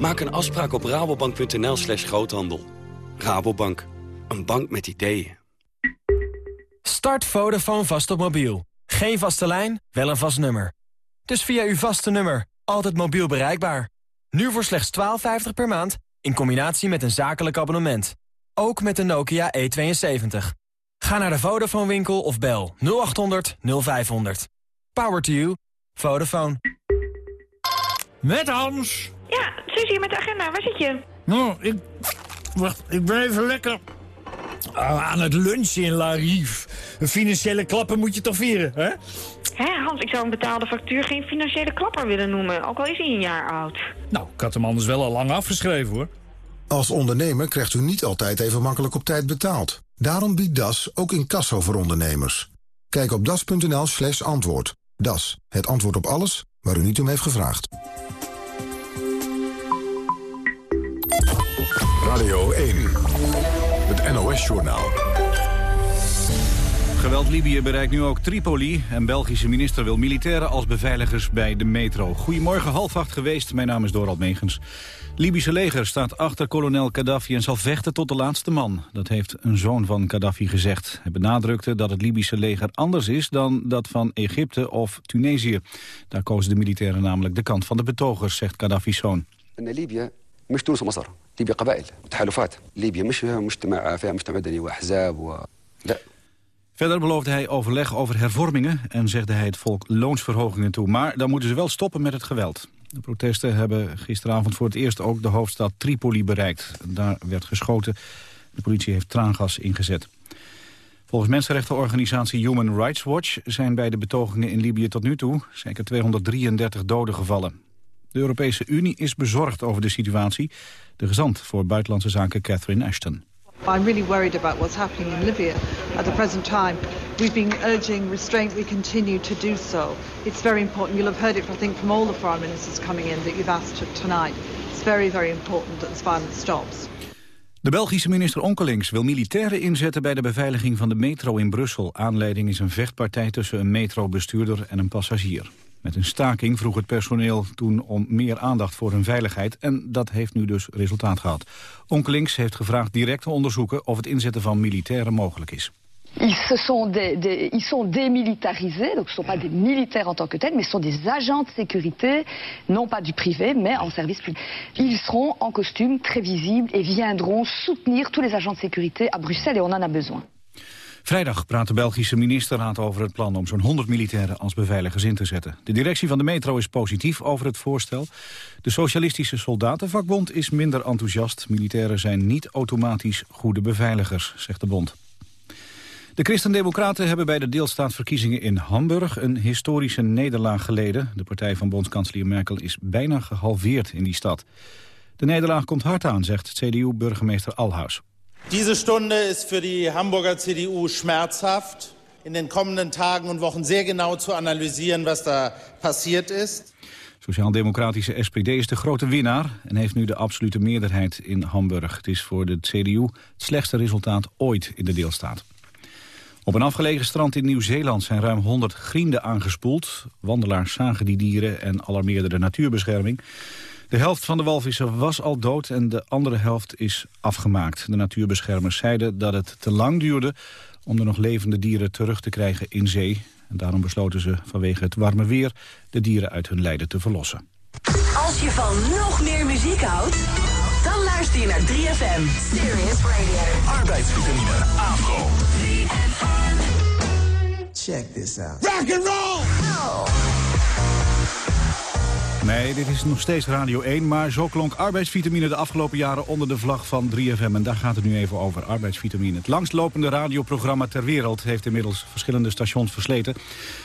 Maak een afspraak op rabobank.nl slash groothandel. Rabobank, een bank met ideeën. Start Vodafone vast op mobiel. Geen vaste lijn, wel een vast nummer. Dus via uw vaste nummer, altijd mobiel bereikbaar. Nu voor slechts 12,50 per maand, In combinatie met een zakelijk abonnement. Ook met de Nokia E72. Ga naar de Vodafone winkel of bel 0800 0500. Power to you. Vodafone. Met Hans. Ja, Suzie met de agenda. Waar zit je? Nou, ik... Wacht, ik ben even lekker... Ah, aan het lunchen in La Rive. Een financiële klapper moet je toch vieren, hè? Hé, Hans, ik zou een betaalde factuur geen financiële klapper willen noemen. Ook al is hij een jaar oud. Nou, ik had hem anders wel al lang afgeschreven, hoor. Als ondernemer krijgt u niet altijd even makkelijk op tijd betaald. Daarom biedt DAS ook incasso voor ondernemers. Kijk op das.nl slash antwoord. DAS, het antwoord op alles waar u niet om heeft gevraagd. Radio 1. Het NOS-journaal. Geweld Libië bereikt nu ook Tripoli. En Belgische minister wil militairen als beveiligers bij de metro. Goedemorgen, half acht geweest. Mijn naam is Dorald Megens. Libische leger staat achter kolonel Gaddafi en zal vechten tot de laatste man. Dat heeft een zoon van Gaddafi gezegd. Hij benadrukte dat het Libische leger anders is dan dat van Egypte of Tunesië. Daar kozen de militairen namelijk de kant van de betogers, zegt Gaddafi's zoon. In Libië مش تونس ومصر ليبيا قبائل وتحالفات ليبيا مش مجتمع فيها مجتمع مدني واحزاب و... لا Verder beloofde hij overleg over hervormingen en zegde hij het volk loonsverhogingen toe. Maar dan moeten ze wel stoppen met het geweld. De protesten hebben gisteravond voor het eerst ook de hoofdstad Tripoli bereikt. Daar werd geschoten. De politie heeft traangas ingezet. Volgens mensenrechtenorganisatie Human Rights Watch zijn bij de betogingen in Libië tot nu toe zeker 233 doden gevallen. De Europese Unie is bezorgd over de situatie. De gezant voor Buitenlandse Zaken Catherine Ashton. I'm really worried about what's happening in Libya at the present time. We've been urging restraint. We continue to do so. It's very important. You'll have heard it, I think, from all the foreign ministers coming in that you've asked tonight. It's very, very important that this violence stops. De Belgische minister Onkelings wil militairen inzetten bij de beveiliging van de metro in Brussel. Aanleiding is een vechtpartij tussen een metrobestuurder en een passagier. Met een staking vroeg het personeel toen om meer aandacht voor hun veiligheid... en dat heeft nu dus resultaat gehad. Onkelings heeft gevraagd direct te onderzoeken of het inzetten van militairen mogelijk is. Ils, se sont des, des, ils sont démilitarisés, donc ce sont pas des militaires en tant que tels, mais ce sont des agents de sécurité, non pas du privé, mais en service public. Ils seront en costume, très visibles, et viendront soutenir tous les agents de sécurité à Bruxelles, et on en a besoin. Vrijdag praat de Belgische ministerraad over het plan om zo'n 100 militairen als beveiligers in te zetten. De directie van de metro is positief over het voorstel. De socialistische soldatenvakbond is minder enthousiast. Militairen zijn niet automatisch goede beveiligers, zegt de bond. De Christen-Democraten hebben bij de deelstaatverkiezingen in Hamburg een historische nederlaag geleden. De partij van bondskanselier Merkel is bijna gehalveerd in die stad. De nederlaag komt hard aan, zegt CDU-burgemeester Alhaus. Diese Stunde ist für die Hamburger CDU schmerzhaft. In den kommenden Tagen und Wochen sehr genau zu analysieren, was da passiert ist. Sociaal-democratische SPD is de grote winnaar en heeft nu de absolute meerderheid in Hamburg. Het is voor de CDU het slechtste resultaat ooit in de deelstaat. Op een afgelegen strand in Nieuw-Zeeland zijn ruim 100 grienden aangespoeld. Wandelaars zagen die dieren en alarmeerden de natuurbescherming. De helft van de walvissen was al dood en de andere helft is afgemaakt. De natuurbeschermers zeiden dat het te lang duurde om de nog levende dieren terug te krijgen in zee. En daarom besloten ze vanwege het warme weer de dieren uit hun lijden te verlossen. Als je van nog meer muziek houdt, dan luister je naar 3FM. Serious Radio. Arbeidsvitamine AVRO. Check this out. Rock and roll! Nee, dit is nog steeds Radio 1, maar zo klonk arbeidsvitamine de afgelopen jaren onder de vlag van 3FM. En daar gaat het nu even over, arbeidsvitamine. Het langstlopende radioprogramma ter wereld heeft inmiddels verschillende stations versleten.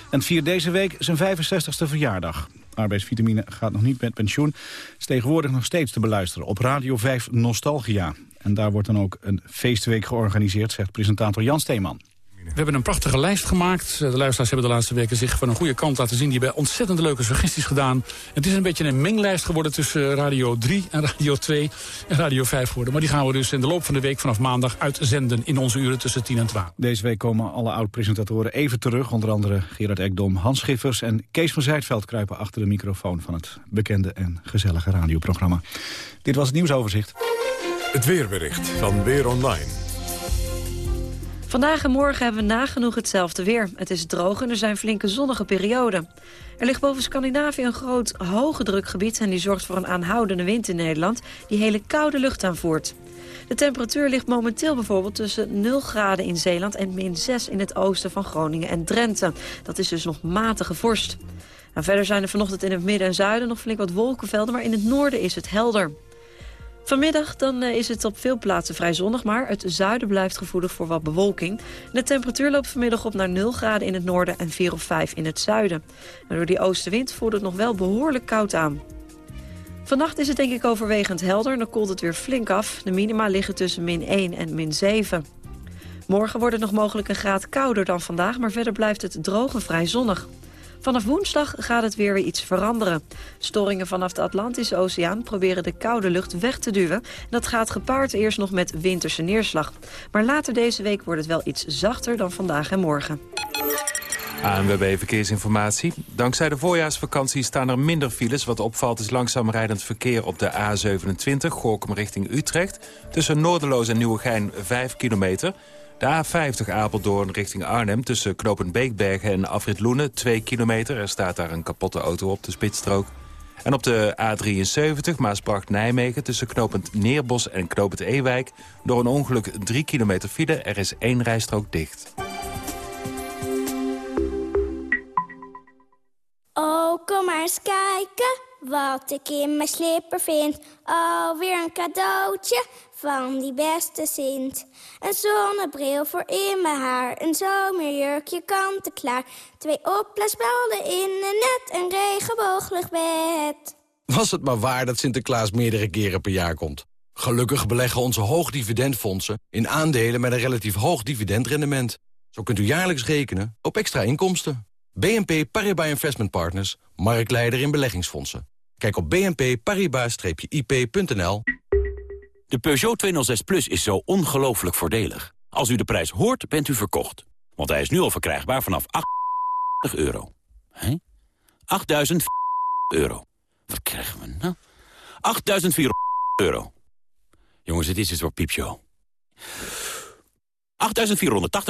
En viert deze week zijn 65ste verjaardag. Arbeidsvitamine gaat nog niet met pensioen. is tegenwoordig nog steeds te beluisteren op Radio 5 Nostalgia. En daar wordt dan ook een feestweek georganiseerd, zegt presentator Jan Steeman. We hebben een prachtige lijst gemaakt. De luisteraars hebben de laatste weken zich van een goede kant laten zien. Die hebben ontzettend leuke suggesties gedaan. Het is een beetje een menglijst geworden tussen Radio 3 en Radio 2 en Radio 5 geworden. Maar die gaan we dus in de loop van de week vanaf maandag uitzenden in onze uren tussen 10 en 12. Deze week komen alle oud-presentatoren even terug. Onder andere Gerard Ekdom, Hans Schiffers en Kees van Zijtveld kruipen achter de microfoon van het bekende en gezellige radioprogramma. Dit was het nieuwsoverzicht. Het weerbericht van Weer Online. Vandaag en morgen hebben we nagenoeg hetzelfde weer. Het is droog en er zijn flinke zonnige perioden. Er ligt boven Scandinavië een groot hoge drukgebied... en die zorgt voor een aanhoudende wind in Nederland... die hele koude lucht aanvoert. De temperatuur ligt momenteel bijvoorbeeld tussen 0 graden in Zeeland... en min 6 in het oosten van Groningen en Drenthe. Dat is dus nog matige vorst. Verder zijn er vanochtend in het midden en zuiden nog flink wat wolkenvelden... maar in het noorden is het helder. Vanmiddag dan eh, is het op veel plaatsen vrij zonnig, maar het zuiden blijft gevoelig voor wat bewolking. De temperatuur loopt vanmiddag op naar 0 graden in het noorden en 4 of 5 in het zuiden. En door die oostenwind voelt het nog wel behoorlijk koud aan. Vannacht is het denk ik overwegend helder dan koelt het weer flink af. De minima liggen tussen min 1 en min 7. Morgen wordt het nog mogelijk een graad kouder dan vandaag... maar verder blijft het droog en vrij zonnig. Vanaf woensdag gaat het weer weer iets veranderen. Storingen vanaf de Atlantische Oceaan proberen de koude lucht weg te duwen. Dat gaat gepaard eerst nog met winterse neerslag. Maar later deze week wordt het wel iets zachter dan vandaag en morgen. ANWB Verkeersinformatie. Dankzij de voorjaarsvakantie staan er minder files. Wat opvalt is langzaam rijdend verkeer op de A27, Gorkum richting Utrecht. Tussen Noorderloos en Nieuwegein 5 kilometer. De A50 Apeldoorn richting Arnhem tussen knooppunt Beekbergen en Afrit Loenen 2 kilometer. Er staat daar een kapotte auto op de spitsstrook. En op de A73 Maasbracht-Nijmegen tussen knooppunt Neerbos en knooppunt Ewijk... door een ongeluk 3 kilometer file. Er is één rijstrook dicht. Oh, kom maar eens kijken wat ik in mijn slipper vind. Alweer een cadeautje van die beste Sint. Een zonnebril voor in mijn haar, een zomerjurkje kant-en-klaar. Twee opblaasballen in een net, een regenbooglig bed. Was het maar waar dat Sinterklaas meerdere keren per jaar komt. Gelukkig beleggen onze hoogdividendfondsen in aandelen met een relatief hoog dividendrendement. Zo kunt u jaarlijks rekenen op extra inkomsten. BNP Paribas Investment Partners, marktleider in beleggingsfondsen. Kijk op bnp-paribas-ip.nl. De Peugeot 206 Plus is zo ongelooflijk voordelig. Als u de prijs hoort, bent u verkocht. Want hij is nu al verkrijgbaar vanaf 8 euro. Hé? 8.000 euro. Wat krijgen we nou? 8.400 euro. Jongens, het is een soort piepshow. 8.480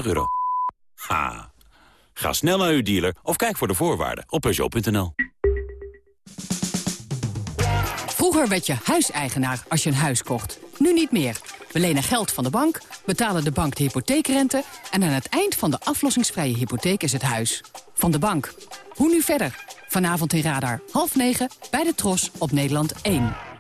euro. Ha. Ga snel naar uw dealer of kijk voor de voorwaarden op Peugeot.nl. Vroeger werd je huiseigenaar als je een huis kocht. Nu niet meer. We lenen geld van de bank, betalen de bank de hypotheekrente... en aan het eind van de aflossingsvrije hypotheek is het huis. Van de bank. Hoe nu verder? Vanavond in Radar, half negen, bij de Tros op Nederland 1.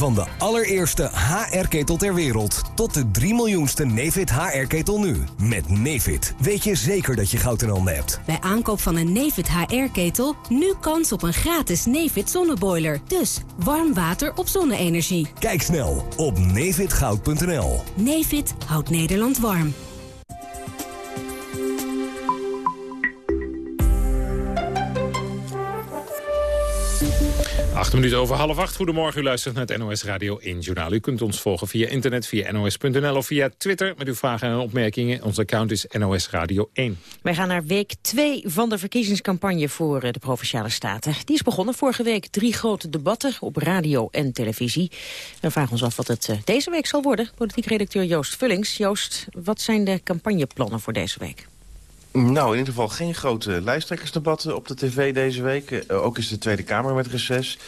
Van de allereerste HR-ketel ter wereld tot de 3 miljoenste Nefit HR-ketel nu. Met Nefit weet je zeker dat je goud in handen hebt. Bij aankoop van een Nefit HR-ketel nu kans op een gratis Nefit zonneboiler. Dus warm water op zonne-energie. Kijk snel op nefitgoud.nl. Nefit houdt Nederland warm. Acht minuten over half acht. Goedemorgen, u luistert naar het NOS Radio 1 Journaal. U kunt ons volgen via internet, via nos.nl of via Twitter... met uw vragen en opmerkingen. Ons account is NOS Radio 1. Wij gaan naar week 2 van de verkiezingscampagne voor eh, de Provinciale Staten. Die is begonnen vorige week. Drie grote debatten op radio en televisie. We vragen ons af wat het eh, deze week zal worden. Politiek redacteur Joost Vullings. Joost, wat zijn de campagneplannen voor deze week? Nou, in ieder geval geen grote lijsttrekkersdebatten op de tv deze week. Uh, ook is de Tweede Kamer met reces.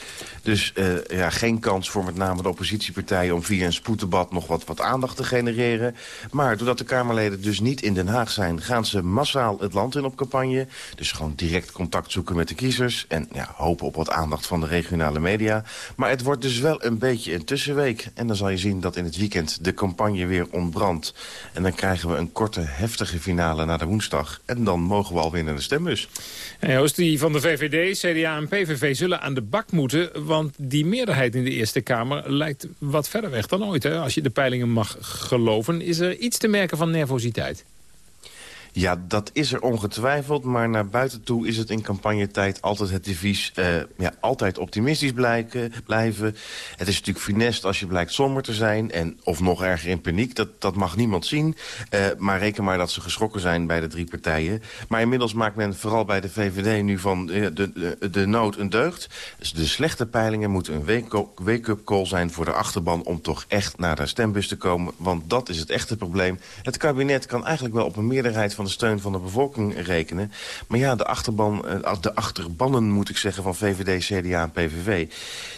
Dus uh, ja, geen kans voor met name de oppositiepartijen... om via een spoeddebat nog wat, wat aandacht te genereren. Maar doordat de Kamerleden dus niet in Den Haag zijn... gaan ze massaal het land in op campagne. Dus gewoon direct contact zoeken met de kiezers... en ja, hopen op wat aandacht van de regionale media. Maar het wordt dus wel een beetje een tussenweek. En dan zal je zien dat in het weekend de campagne weer ontbrandt. En dan krijgen we een korte, heftige finale naar de woensdag. En dan mogen we alweer naar de stembus. Joost, die van de VVD, CDA en PVV zullen aan de bak moeten... want die meerderheid in de Eerste Kamer lijkt wat verder weg dan ooit. Hè? Als je de peilingen mag geloven, is er iets te merken van nervositeit. Ja, dat is er ongetwijfeld. Maar naar buiten toe is het in campagnetijd altijd het devies... Uh, ja, altijd optimistisch blijken, blijven. Het is natuurlijk funest als je blijkt somber te zijn. En, of nog erger in paniek. Dat, dat mag niemand zien. Uh, maar reken maar dat ze geschrokken zijn bij de drie partijen. Maar inmiddels maakt men vooral bij de VVD nu van de, de, de nood een deugd. Dus de slechte peilingen moeten een wake-up call zijn voor de achterban... om toch echt naar de stembus te komen. Want dat is het echte probleem. Het kabinet kan eigenlijk wel op een meerderheid de steun van de bevolking rekenen. Maar ja, de, achterban, eh, de achterbannen, moet ik zeggen, van VVD, CDA en PVV...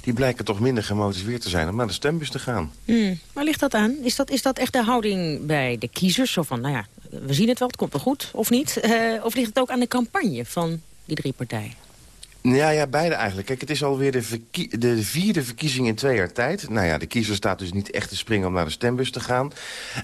die blijken toch minder gemotiveerd te zijn om naar de stembus te gaan. Hmm. Waar ligt dat aan? Is dat, is dat echt de houding bij de kiezers? Zo van, nou ja, we zien het wel, het komt wel goed, of niet? Uh, of ligt het ook aan de campagne van die drie partijen? Ja, ja, beide eigenlijk. Kijk, het is alweer de, de, vierde verkiezing in twee jaar tijd. Nou ja, de kiezer staat dus niet echt te springen om naar de stembus te gaan.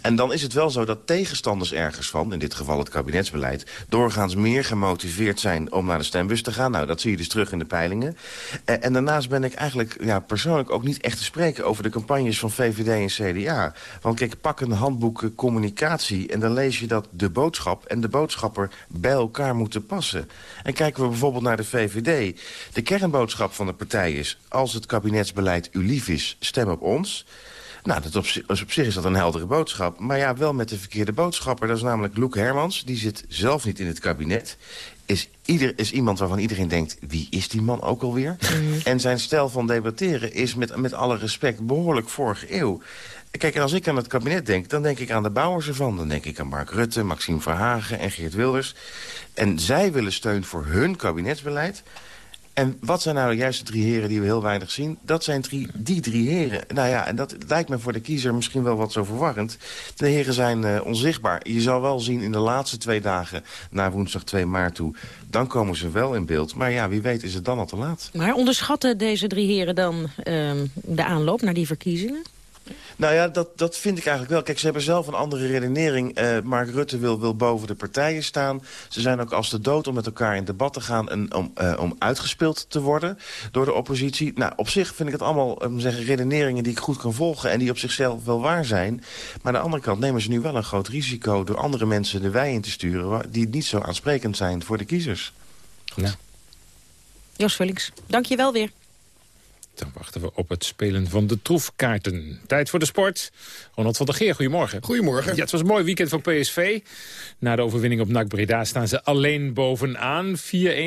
En dan is het wel zo dat tegenstanders ergens van, in dit geval het kabinetsbeleid... doorgaans meer gemotiveerd zijn om naar de stembus te gaan. Nou, dat zie je dus terug in de peilingen. En, eh, en daarnaast ben ik eigenlijk ja, persoonlijk ook niet echt te spreken... over de campagnes van VVD en CDA. Want kijk, pak een handboek communicatie... en dan lees je dat de boodschap en de boodschapper bij elkaar moeten passen. En kijken we bijvoorbeeld naar de VVD... De kernboodschap van de partij is... als het kabinetsbeleid u lief is, stem op ons... Nou, dat op, op, zich is dat een heldere boodschap. Maar ja, wel met de verkeerde boodschapper. Dat is namelijk Loek Hermans. Die zit zelf niet in het kabinet. Is, ieder, is iemand waarvan iedereen denkt, wie is die man ook alweer? Mm. En zijn stijl van debatteren is met, met alle respect behoorlijk vorige eeuw. Kijk, en als ik aan het kabinet denk, dan denk ik aan de bouwers ervan. Dan denk ik aan Mark Rutte, Maxime Verhagen en Geert Wilders. En zij willen steun voor hun kabinetsbeleid... En wat zijn nou de juiste drie heren die we heel weinig zien? Dat zijn drie, die drie heren. Nou ja, en dat lijkt me voor de kiezer misschien wel wat zo verwarrend. De heren zijn uh, onzichtbaar. Je zal wel zien in de laatste twee dagen, na woensdag 2 maart toe... dan komen ze wel in beeld. Maar ja, wie weet is het dan al te laat. Maar onderschatten deze drie heren dan uh, de aanloop naar die verkiezingen? Nou ja, dat, dat vind ik eigenlijk wel. Kijk, ze hebben zelf een andere redenering. Uh, Mark Rutte wil, wil boven de partijen staan. Ze zijn ook als de dood om met elkaar in debat te gaan... en om, uh, om uitgespeeld te worden door de oppositie. Nou, op zich vind ik het allemaal um, zeggen, redeneringen die ik goed kan volgen... en die op zichzelf wel waar zijn. Maar aan de andere kant nemen ze nu wel een groot risico... door andere mensen de wei in te sturen... die niet zo aansprekend zijn voor de kiezers. Ja. Jos Vullings, dank je wel weer. Dan wachten we op het spelen van de troefkaarten. Tijd voor de sport. Ronald van der Geer, goedemorgen. Goedemorgen. Ja, het was een mooi weekend voor PSV. Na de overwinning op NAC Breda staan ze alleen bovenaan. 4-1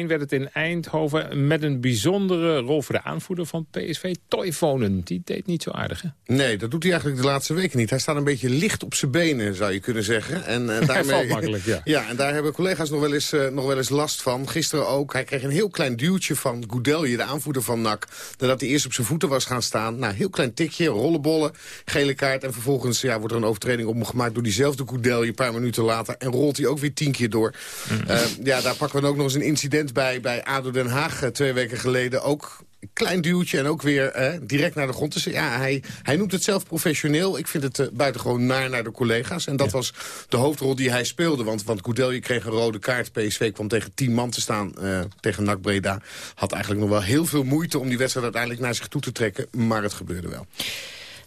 werd het in Eindhoven. Met een bijzondere rol voor de aanvoerder van PSV, Toivonen. Die deed niet zo aardig, hè? Nee, dat doet hij eigenlijk de laatste weken niet. Hij staat een beetje licht op zijn benen, zou je kunnen zeggen. En, uh, daarmee, hij valt makkelijk, ja. ja, en daar hebben collega's nog wel, eens, uh, nog wel eens last van. Gisteren ook. Hij kreeg een heel klein duwtje van Goudelje, de aanvoerder van NAC. Nadat hij eerst op zijn voeten was gaan staan. Nou, heel klein tikje, rollenbollen, gele kaart. En vervolgens ja, wordt er een overtreding op hem gemaakt door diezelfde Koedelje. Een paar minuten later. En rolt hij ook weer tien keer door. Mm. Uh, ja, daar pakken we ook nog eens een incident bij. Bij ADO Den Haag uh, twee weken geleden. Ook klein duwtje en ook weer eh, direct naar de grond. Dus ja, hij, hij noemt het zelf professioneel. Ik vind het uh, buitengewoon naar naar de collega's. En dat ja. was de hoofdrol die hij speelde. Want, want Goudelje kreeg een rode kaart. PSV kwam tegen tien man te staan uh, tegen NAC Breda. Had eigenlijk nog wel heel veel moeite om die wedstrijd uiteindelijk naar zich toe te trekken. Maar het gebeurde wel.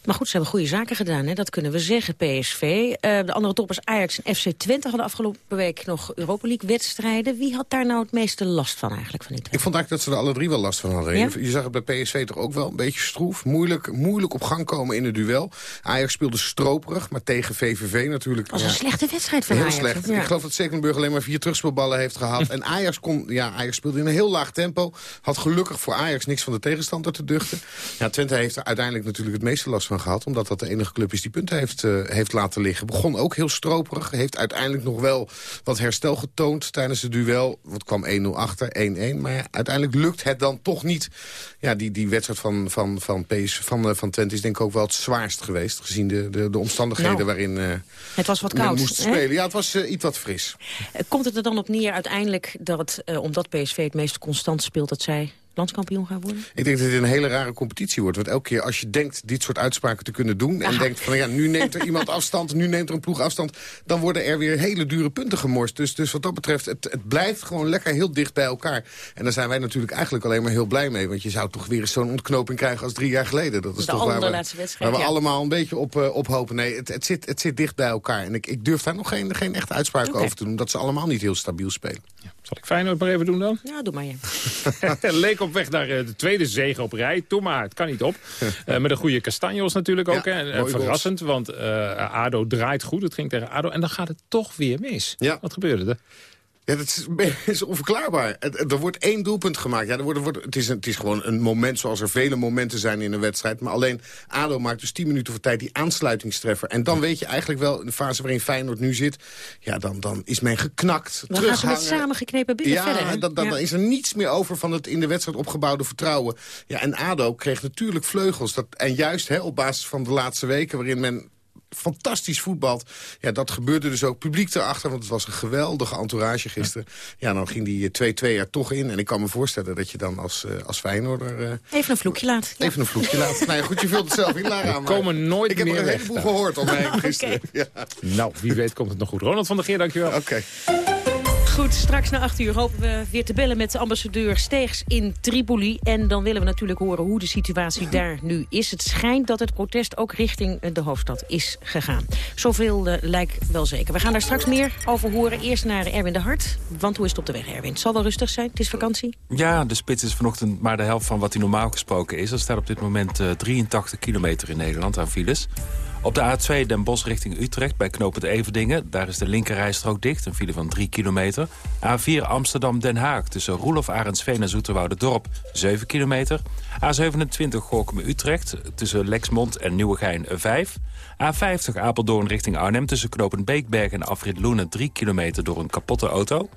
Maar goed, ze hebben goede zaken gedaan, hè? dat kunnen we zeggen, PSV. Uh, de andere toppers Ajax en FC Twente hadden afgelopen week nog Europa League-wedstrijden. Wie had daar nou het meeste last van eigenlijk? Van die Ik vond eigenlijk dat ze er alle drie wel last van hadden. Ja? Je zag het bij PSV toch ook wel een beetje stroef. Moeilijk, moeilijk op gang komen in het duel. Ajax speelde stroperig, maar tegen VVV natuurlijk. Dat was een slechte wedstrijd van heel Ajax. slecht. Ja. Ik geloof dat Stekelenburg alleen maar vier terugspeelballen heeft gehad. en Ajax, kon, ja, Ajax speelde in een heel laag tempo. Had gelukkig voor Ajax niks van de tegenstander te duchten. Ja, Twente heeft er uiteindelijk natuurlijk het meeste last van gehad. Omdat dat de enige club is die punten heeft, uh, heeft laten liggen. Begon ook heel stroperig. Heeft uiteindelijk nog wel wat herstel getoond tijdens het duel. Wat kwam 1-0 achter, 1-1. Maar ja, uiteindelijk lukt het dan toch niet. Ja, die, die wedstrijd van, van, van, PS, van, uh, van Twente is denk ik ook wel het zwaarst geweest. Gezien de, de, de omstandigheden nou, waarin uh, het was wat koud, moest spelen. Ja, het was iets wat fris. Komt het er dan op neer uiteindelijk dat, omdat PSV het meest constant speelt... dat zij landskampioen gaan worden? Ik denk dat dit een hele rare competitie wordt. Want elke keer als je denkt dit soort uitspraken te kunnen doen... en denkt van ja, nu neemt er iemand afstand, nu neemt er een ploeg afstand... dan worden er weer hele dure punten gemorst. Dus, dus wat dat betreft, het, het blijft gewoon lekker heel dicht bij elkaar. En daar zijn wij natuurlijk eigenlijk alleen maar heel blij mee. Want je zou toch weer eens zo'n ontknoping krijgen als drie jaar geleden. Dat is De toch waar we, wedstrijd, waar we ja. allemaal een beetje op, uh, op hopen. Nee, het, het, zit, het zit dicht bij elkaar. En ik, ik durf daar nog geen, geen echte uitspraak Oké. over te doen. Omdat ze allemaal niet heel stabiel spelen. Zal ik Feyenoord maar even doen dan? Ja, doe maar je. Leek op weg naar eh, de tweede zege op rij. Toen maar, het kan niet op. Eh, met een goede Castanjos natuurlijk ook. Ja, hè. En, eh, goals. verrassend, want eh, ADO draait goed. Het ging tegen ADO. En dan gaat het toch weer mis. Ja. Wat gebeurde er? Ja, dat is, is onverklaarbaar. Er wordt één doelpunt gemaakt. Ja, er wordt, er wordt, het, is een, het is gewoon een moment zoals er vele momenten zijn in een wedstrijd. Maar alleen ADO maakt dus 10 minuten voor tijd die aansluitingstreffer. En dan weet je eigenlijk wel, in de fase waarin Feyenoord nu zit... ja, dan, dan is men geknakt, Dan gaan ze met terughangen. samengeknepen billen Ja, verder. dan, Ja. dan is er niets meer over van het in de wedstrijd opgebouwde vertrouwen. Ja, en ADO kreeg natuurlijk vleugels. Dat, en juist hè, op basis van de laatste weken waarin men fantastisch voetbalt. Ja, dat gebeurde dus ook publiek erachter, want het was een geweldige entourage gisteren. Ja, dan ging die eh, 2-2 er toch in. En ik kan me voorstellen dat je dan als, eh, als Feyenoorder... eh, Even een vloekje laat. Ja. Even een vloekje laat. nou ja, goed, je vult het zelf in, Lara. Komen nooit ik heb er meer een weg heleboel gehoord om mij gisteren. Ja. Nou, wie weet komt het nog goed. Ronald van der Geer, dankjewel. Oké. Goed, straks na acht uur hopen we weer te bellen met de ambassadeur Steegs in Tripoli. En dan willen we natuurlijk horen hoe de situatie daar nu is. Het schijnt dat het protest ook richting eh, de hoofdstad is gegaan. Zoveel eh, lijkt wel zeker. We gaan daar straks meer over horen. Eerst naar Erwin de Hart. Want hoe is het op de weg, Erwin? Het zal wel rustig zijn. Het is vakantie. Ja, de spits is vanochtend maar de helft van wat hij normaal gesproken is. Er staat op dit moment eh, 83 kilometer in Nederland aan files. Op de A2 Den Bosch richting Utrecht bij knooppunt Everdingen. Daar is de linkerrijstrook dicht, een file van 3 kilometer. A4 Amsterdam-Den Haag tussen Roelof Arendsveen en Zoeterwoude-dorp 7 kilometer. A27 Gorkum-Utrecht tussen Lexmond en Nieuwegein 5. A50 Apeldoorn richting Arnhem tussen knooppunt Beekberg en Afrit Loenen 3 kilometer door een kapotte auto.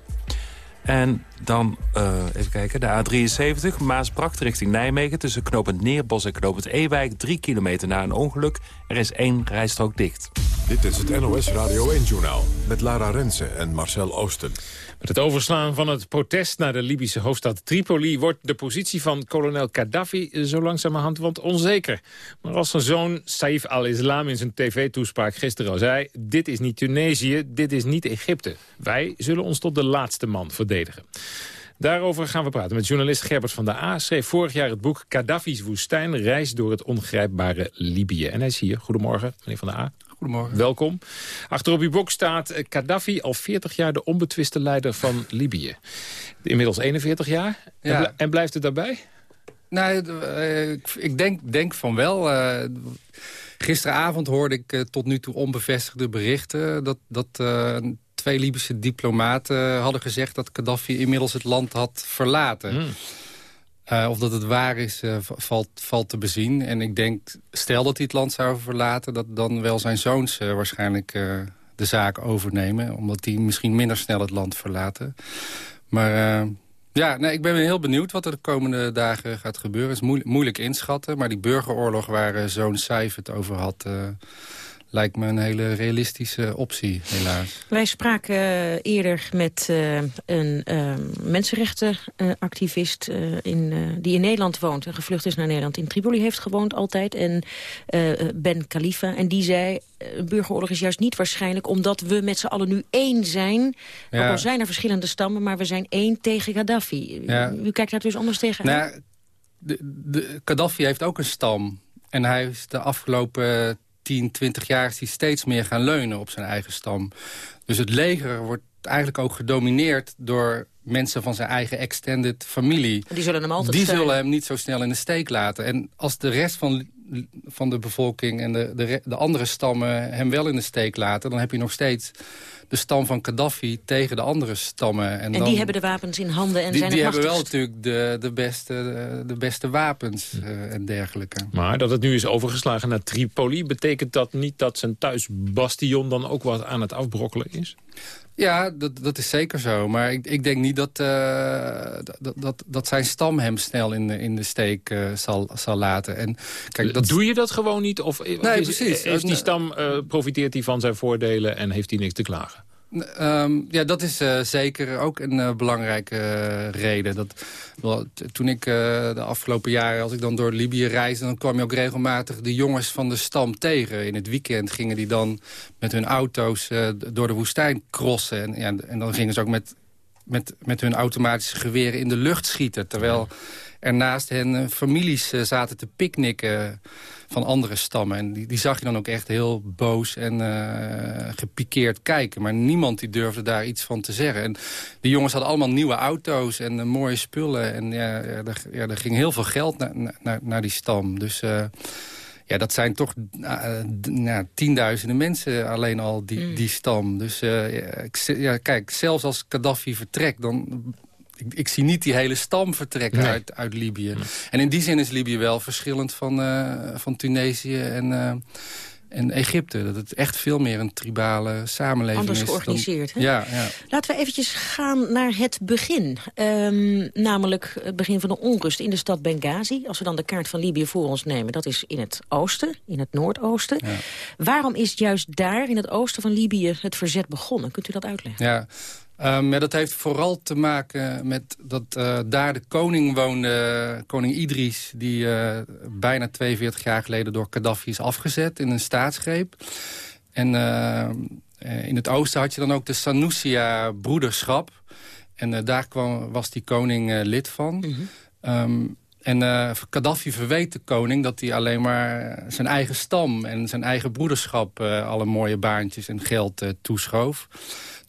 En dan, eh, even kijken, de A73, Maasbracht richting Nijmegen... tussen knooppunt Neerbos en knooppunt Ewijk... drie kilometer na een ongeluk. Er is één rijstrook dicht. Dit is het NOS Radio 1-journaal met Lara Rensen en Marcel Oosten. Met het overslaan van het protest naar de Libische hoofdstad Tripoli... wordt de positie van kolonel Gaddafi zo langzamerhand wat onzeker. Maar als zijn zoon Saif al-Islam in zijn tv-toespraak gisteren al zei... dit is niet Tunesië, dit is niet Egypte. Wij zullen ons tot de laatste man verdedigen. Daarover gaan we praten met journalist Gerbert van der A. Schreef vorig jaar het boek Gaddafi's woestijn, reis door het ongrijpbare Libië. En hij is hier. Goedemorgen, meneer van der A. Goedemorgen. Welkom. Achter op uw boek staat Gaddafi al 40 jaar de onbetwiste leider van Libië. Inmiddels 41 jaar. En, Ja. bl- en blijft het daarbij? Nee, eh, ik, denk, denk van wel. Eh, gisteravond hoorde ik eh, tot nu toe onbevestigde berichten... dat, dat twee Libische diplomaten hadden gezegd... dat Gaddafi inmiddels het land had verlaten. Hmm. Eh, of dat het waar is, eh, valt, valt te bezien. En ik denk, stel dat hij het land zou verlaten... dat dan wel zijn zoons eh, waarschijnlijk de zaak overnemen. Omdat die misschien minder snel het land verlaten. Maar... ja, nee, ik ben heel benieuwd wat er de komende dagen gaat gebeuren. Het is moeilijk, inschatten, maar die burgeroorlog waar zo'n Saif het over had... lijkt me een hele realistische optie, helaas. Wij spraken eh, eerder met eh, een eh, mensenrechtenactivist... in, die in Nederland woont en gevlucht is naar Nederland. In Tripoli heeft gewoond altijd. En Ben Khalifa. En die zei, een burgeroorlog is juist niet waarschijnlijk... omdat we met z'n allen nu één zijn. Ja. Ook al zijn er verschillende stammen, maar we zijn één tegen Gaddafi. Ja. U kijkt daar dus anders tegen Nou, de, de, Gaddafi heeft ook een stam. En hij is de afgelopen 10, 20 jaar is hij steeds meer gaan leunen op zijn eigen stam. Dus het leger wordt eigenlijk ook gedomineerd door mensen van zijn eigen extended familie. Die zullen hem altijd Die steunen. zullen hem niet zo snel in de steek laten. En als de rest van, van de bevolking en de, de andere stammen hem wel in de steek laten... dan heb je nog steeds de stam van Gaddafi tegen de andere stammen. En, En dan, die hebben de wapens in handen en die, zijn die hebben wel natuurlijk de, de, beste, de, de beste wapens eh, en dergelijke. Maar dat het nu is overgeslagen naar Tripoli... betekent dat niet dat zijn thuisbastion dan ook wat aan het afbrokkelen is? Ja, dat, dat is zeker zo. Maar ik, ik denk niet dat, eh, dat, dat, dat zijn stam hem snel in de, in de steek eh, zal, zal laten. En, kijk, dat, Doe je dat gewoon niet? Of, of Nee, is, precies. Die stam, eh, profiteert hij van zijn voordelen en heeft hij niks te klagen? Ehm, ja, dat is uh, zeker ook een uh, belangrijke uh, reden. Dat, wel, toen ik de afgelopen jaren, als ik dan door Libië reisde... dan kwam je ook regelmatig de jongens van de stam tegen. In het weekend gingen die dan met hun auto's door de woestijn crossen. En, ja, en dan gingen ze ook met, met, met hun automatische geweren in de lucht schieten. Terwijl er naast hen families zaten te picknicken van andere stammen. En die, die zag je dan ook echt heel boos en uh, gepikeerd kijken. Maar niemand die durfde daar iets van te zeggen. En die jongens hadden allemaal nieuwe auto's en uh, mooie spullen. En ja, ja, er, ja, er ging heel veel geld naar, naar, naar die stam. Dus... Uh, ja, dat zijn toch uh, tienduizenden mensen alleen al, die, mm. die stam. Dus uh, ja, kijk, zelfs als Gaddafi vertrekt... dan ik, ik, zie niet die hele stam vertrekken uit, uit Libië. En in die zin is Libië wel verschillend van, uh, van Tunesië en, uh, en Egypte. Dat het echt veel meer een tribale samenleving Anders is. Anders georganiseerd, hè? Ja, ja. Laten we eventjes gaan naar het begin. Um, namelijk het begin van de onrust in de stad Benghazi. Als we dan de kaart van Libië voor ons nemen, dat is in het oosten, in het noordoosten. Ja. Waarom is juist daar, in het oosten van Libië, het verzet begonnen? Kunt u dat uitleggen? Ja, Um, ja, dat heeft vooral te maken met dat uh, daar de koning woonde, koning Idris... die uh, bijna 42 jaar geleden door Gaddafi is afgezet in een staatsgreep. En uh, in het oosten had je dan ook de Sanusia-broederschap. En daar kwam, was die koning lid van. Mm -hmm. um, en uh, Gaddafi verweet de koning dat hij alleen maar zijn eigen stam... en zijn eigen broederschap uh, alle mooie baantjes en geld uh, toeschoof.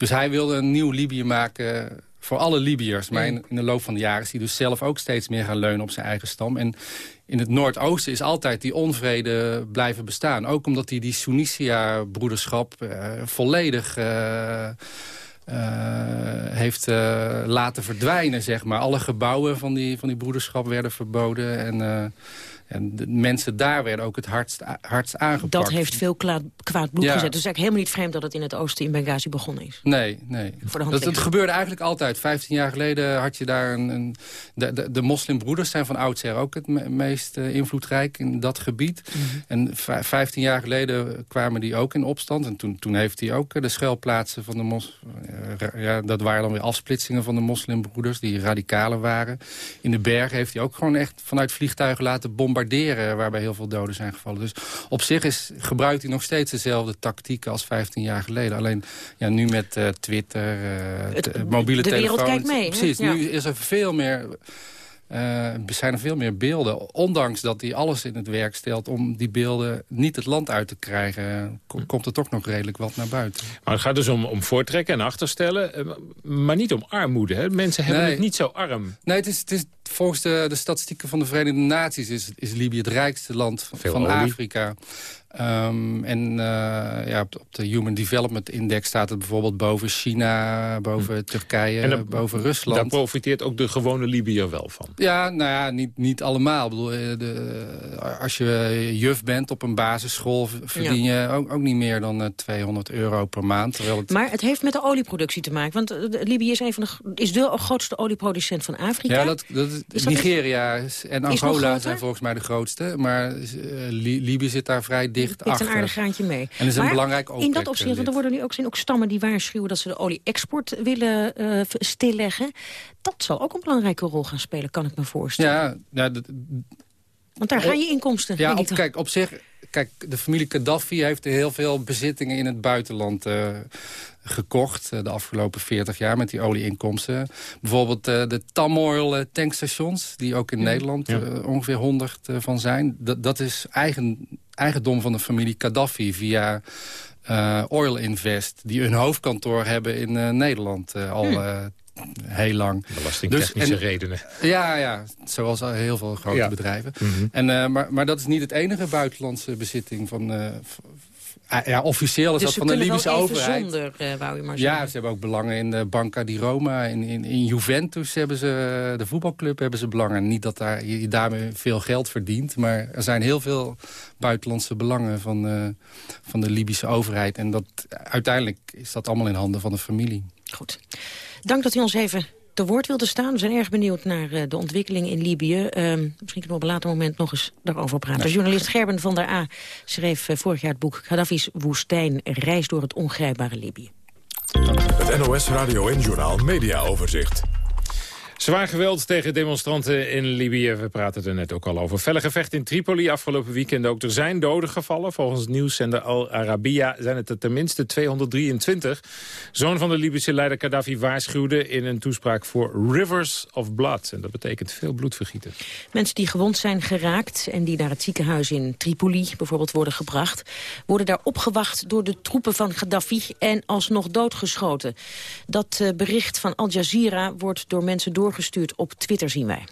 Dus hij wilde een nieuw Libië maken voor alle Libiërs. Maar in, in, de loop van de jaren is hij dus zelf ook steeds meer gaan leunen op zijn eigen stam. En in het Noordoosten is altijd die onvrede blijven bestaan. Ook omdat hij die Sunisia-broederschap volledig... Uh, heeft uh, laten verdwijnen, zeg maar. Alle gebouwen van die, van die broederschap werden verboden. En, en de mensen daar werden ook het hardst, hardst aangepakt. Dat heeft veel kwaad, kwaad bloed ja. gezet. Dus het is eigenlijk helemaal niet vreemd dat het in het oosten in Benghazi begonnen is. Nee, nee. dat, dat gebeurde eigenlijk altijd. Vijftien jaar geleden had je daar een... een de, de, de moslimbroeders zijn van oudsher ook het me, meest uh, invloedrijk in dat gebied. Mm -hmm. En vijftien jaar geleden kwamen die ook in opstand. En toen, toen heeft hij ook de schuilplaatsen van de mos... Uh, ja, dat waren dan weer afsplitsingen van de moslimbroeders... die radicalen waren. In de bergen heeft hij ook gewoon echt vanuit vliegtuigen laten bombarderen bombarderen... waarbij heel veel doden zijn gevallen. Dus op zich is, gebruikt hij nog steeds dezelfde tactieken als 15 jaar geleden. Alleen ja, nu met uh, Twitter, uh, het, mobiele telefoons. De wereld kijkt mee. Precies, ja. nu is er veel meer... Uh, zijn er veel meer beelden. Ondanks dat hij alles in het werk stelt om die beelden niet het land uit te krijgen... Kom, komt er toch nog redelijk wat naar buiten. Maar het gaat dus om, om voortrekken en achterstellen, maar niet om armoede. Hè? Mensen hebben nee. het niet zo arm. Nee, het is, het is volgens de, de statistieken van de Verenigde Naties... is, is Libië het rijkste land Veel van olie. Afrika. Um, en uh, ja, op, de Human Development Index staat het bijvoorbeeld boven China, boven hm. Turkije, dat, boven Rusland. Daar profiteert ook de gewone Libiër wel van? Ja, nou ja, niet, niet allemaal. Ik bedoel, de, als je juf bent op een basisschool verdien je ook, ook, niet meer dan uh, 200 euro per maand. Terwijl het... Maar het heeft met de olieproductie te maken. Want Libië is, een van de, is de grootste olieproducent van Afrika. Ja, dat, dat, is Nigeria en Angola zijn volgens mij de grootste. Maar Libië zit daar vrij dicht dicht achter. een aardig graantje mee. En is een belangrijk In dat opzicht, want er worden nu ook, zijn ook stammen die waarschuwen... dat ze de olie-export willen uh, stilleggen. Dat zal ook een belangrijke rol gaan spelen, kan ik me voorstellen. Ja, ja want daar gaan je inkomsten. Ja, op, kijk, op zich... Kijk, de familie Gaddafi heeft heel veel bezittingen in het buitenland uh, gekocht de afgelopen 40 jaar met die olieinkomsten. Bijvoorbeeld uh, de Tamoil tankstations, die ook in ja. Nederland ja. uh, ongeveer 100 van zijn. Dat, dat is eigen, eigendom van de familie Gaddafi via Oil Invest, die hun hoofdkantoor hebben in Nederland al hm heel lang. Belastingtechnische dus, en, redenen. Ja, ja, zoals heel veel grote ja. bedrijven. Mm -hmm. en, uh, maar, maar dat is niet het enige buitenlandse bezitting van... Uh, ja, officieel is dus dat van de Libische overheid. zonder, uh, wou je maar ja, zeggen. ze hebben ook belangen in de Banca di Roma. In, in, in Juventus hebben ze, de voetbalclub hebben ze belangen. Niet dat daar, je daarmee veel geld verdient. Maar er zijn heel veel buitenlandse belangen van, uh, van de Libische overheid. En dat, uiteindelijk is dat allemaal in handen van de familie. Goed. Dank dat u ons even te woord wilde staan. We zijn erg benieuwd naar uh, de ontwikkeling in Libië. Uh, misschien kunnen we op een later moment nog eens daarover praten. Nee. Journalist Gerben van der A schreef uh, vorig jaar het boek... Gaddafi's woestijn, reis door het ongrijpbare Libië. Het NOS Radio en Journal Media Overzicht. Zwaar geweld tegen demonstranten in Libië. We praten er net ook al over. Felle gevecht in Tripoli afgelopen weekend ook. Er zijn doden gevallen. Volgens nieuwszender Al Arabiya zijn het er tenminste 223. Zoon van de Libische leider Gaddafi waarschuwde in een toespraak voor Rivers of Blood. En dat betekent veel bloedvergieten. Mensen die gewond zijn geraakt en die naar het ziekenhuis in Tripoli bijvoorbeeld worden gebracht... worden daar opgewacht door de troepen van Gaddafi en alsnog doodgeschoten. Dat uh, bericht van Al Jazeera wordt door mensen door doorgestuurd op Twitter, zien wij.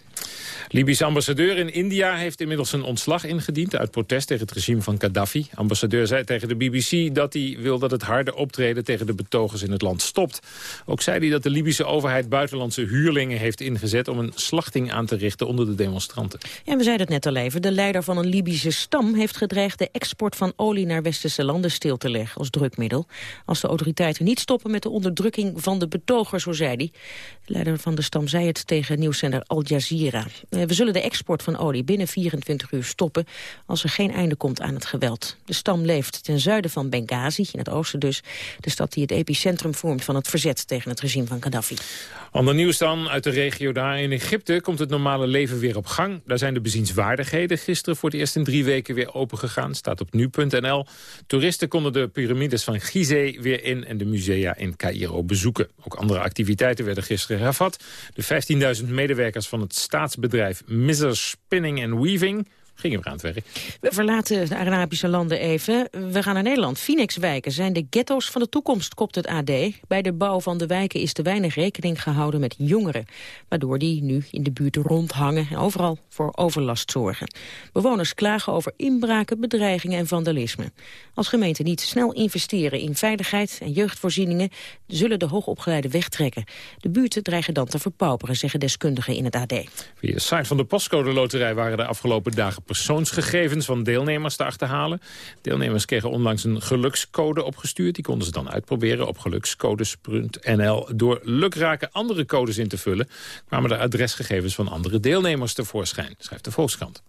Libische ambassadeur in India heeft inmiddels een ontslag ingediend... uit protest tegen het regime van Gaddafi. Ambassadeur zei tegen de BBC dat hij wil dat het harde optreden... tegen de betogers in het land stopt. Ook zei hij dat de Libische overheid buitenlandse huurlingen heeft ingezet... om een slachting aan te richten onder de demonstranten. Ja, we zeiden het net al even. De leider van een Libische stam heeft gedreigd... de export van olie naar westerse landen stil te leggen als drukmiddel. Als de autoriteiten niet stoppen met de onderdrukking van de betogers, zo zei hij. De leider van de stam zei het tegen nieuwszender Al Jazeera. Eh, we zullen de export van olie binnen 24 uur stoppen... als er geen einde komt aan het geweld. De stam leeft ten zuiden van Benghazi, in het oosten dus. De stad die het epicentrum vormt van het verzet tegen het regime van Gaddafi. Ander nieuws dan uit de regio daar. In Egypte komt het normale leven weer op gang. Daar zijn de bezienswaardigheden gisteren voor het eerst in drie weken weer opengegaan. Staat op nu.nl. Toeristen konden de piramides van Gizeh weer in en de musea in Cairo bezoeken. Ook andere activiteiten werden gisteren hervat. De 15.000 medewerkers van het staatsbedrijf Mr. Spinning and Weaving gingen we aan het werk. We verlaten de Arabische landen even. We gaan naar Nederland. Phoenix-wijken zijn de ghetto's van de toekomst, kopt het AD. Bij de bouw van de wijken is te weinig rekening gehouden met jongeren. Waardoor die nu in de buurt rondhangen en overal voor overlast zorgen. Bewoners klagen over inbraken, bedreigingen en vandalisme. Als gemeenten niet snel investeren in veiligheid en jeugdvoorzieningen... zullen de hoogopgeleiden wegtrekken. De buurten dreigen dan te verpauperen, zeggen deskundigen in het AD. Via de site van de Postcode Loterij waren de afgelopen dagen persoonsgegevens van deelnemers te achterhalen. Deelnemers kregen onlangs een gelukscode opgestuurd. Die konden ze dan uitproberen op gelukscodes.nl. Door lukrake andere codes in te vullen... kwamen de adresgegevens van andere deelnemers tevoorschijn, schrijft de Volkskrant.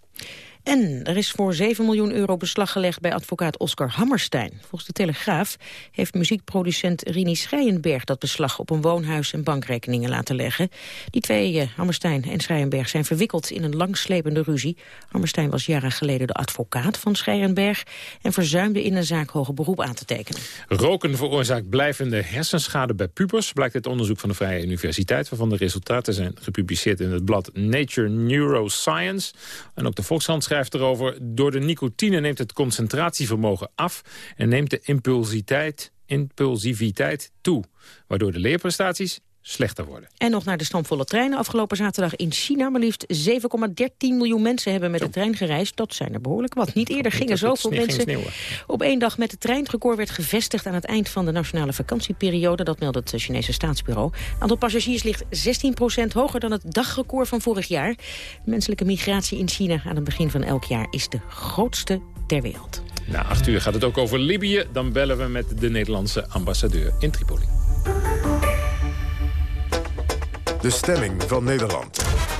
En er is voor 7 miljoen euro beslag gelegd bij advocaat Oscar Hammerstein. Volgens de Telegraaf heeft muziekproducent Rini Schrijenberg dat beslag op een woonhuis en bankrekeningen laten leggen. Die twee, uh, Hammerstein en Schrijenberg, zijn verwikkeld in een langslepende ruzie. Hammerstein was jaren geleden de advocaat van Schrijenberg en verzuimde in een zaak hoger beroep aan te tekenen. Roken veroorzaakt blijvende hersenschade bij pubers, blijkt uit onderzoek van de Vrije Universiteit, waarvan de resultaten zijn gepubliceerd in het blad Nature Neuroscience. En ook de Volkskrant erover... door de nicotine neemt het concentratievermogen af... en neemt de impulsiviteit, impulsiviteit toe. Waardoor de leerprestaties slechter worden. En nog naar de stampvolle treinen. Afgelopen zaterdag in China maar liefst 7,13 miljoen mensen hebben met de trein gereisd. Dat zijn er behoorlijk wat. Niet eerder gingen zoveel mensen op één dag met de trein. Het record werd gevestigd aan het eind van de nationale vakantieperiode. Dat meldt het Chinese staatsbureau. Het aantal passagiers ligt 16% hoger dan het dagrecord van vorig jaar. De menselijke migratie in China aan het begin van elk jaar is de grootste ter wereld. Na acht uur gaat het ook over Libië. Dan bellen we met de Nederlandse ambassadeur in Tripoli. De stemming van Nederland.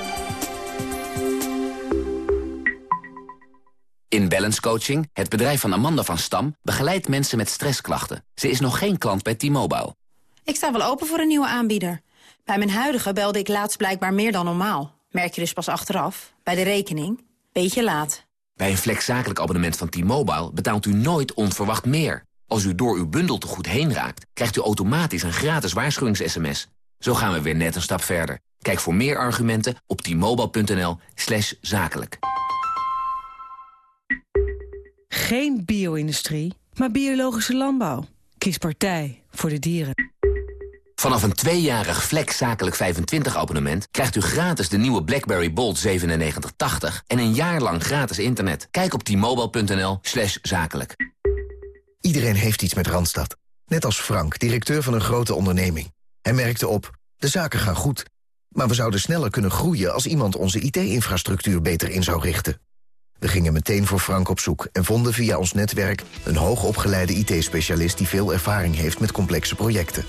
In Balance Coaching, het bedrijf van Amanda van Stam... begeleidt mensen met stressklachten. Ze is nog geen klant bij T-Mobile. Ik sta wel open voor een nieuwe aanbieder. Bij mijn huidige belde ik laatst blijkbaar meer dan normaal. Merk je dus pas achteraf, bij de rekening. Beetje laat. Bij een flexzakelijk abonnement van T-Mobile... betaalt u nooit onverwacht meer. Als u door uw bundel te goed heen raakt... krijgt u automatisch een gratis waarschuwings-sms. Zo gaan we weer net een stap verder. Kijk voor meer argumenten op t-mobile.nl slash zakelijk. Geen bio-industrie, maar biologische landbouw. Kies partij voor de dieren. Vanaf een tweejarig Flex Zakelijk 25 abonnement... krijgt u gratis de nieuwe BlackBerry Bold 9780... en een jaar lang gratis internet. Kijk op t-mobile.nl slash zakelijk. Iedereen heeft iets met Randstad. Net als Frank, directeur van een grote onderneming. Hij merkte op, de zaken gaan goed. Maar we zouden sneller kunnen groeien als iemand onze IT-infrastructuur beter in zou richten. We gingen meteen voor Frank op zoek en vonden via ons netwerk... een hoogopgeleide IT-specialist die veel ervaring heeft met complexe projecten.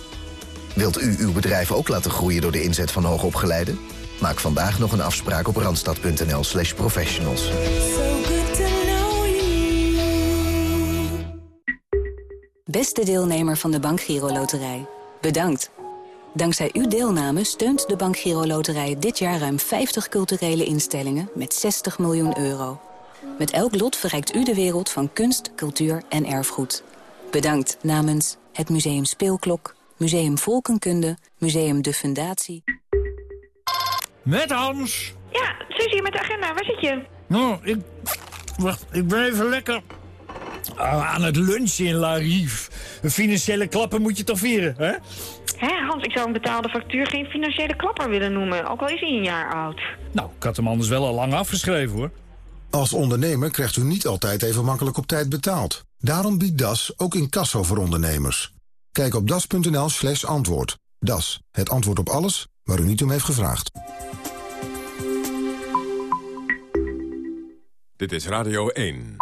Wilt u uw bedrijf ook laten groeien door de inzet van hoogopgeleiden? Maak vandaag nog een afspraak op randstad.nl slash professionals. Beste deelnemer van de Bank Giro Loterij, bedankt. Dankzij uw deelname steunt de Bank Giro Loterij dit jaar ruim 50 culturele instellingen met 60 miljoen euro. Met elk lot verrijkt u de wereld van kunst, cultuur en erfgoed. Bedankt namens het Museum Speelklok, Museum Volkenkunde, Museum De Fundatie. Met Hans. Ja, Suzie met de agenda. Waar zit je? Nou, ik... Wacht, ik ben even lekker... ah, aan het lunchen in La Rive. Een financiële klappen moet je toch vieren, hè? Hé, Hans, ik zou een betaalde factuur geen financiële klapper willen noemen. Ook al is hij een jaar oud. Nou, ik had hem anders wel al lang afgeschreven, hoor. Als ondernemer krijgt u niet altijd even makkelijk op tijd betaald. Daarom biedt DAS ook incasso voor ondernemers. Kijk op das.nl slash antwoord. DAS, het antwoord op alles waar u niet om heeft gevraagd. Dit is Radio 1.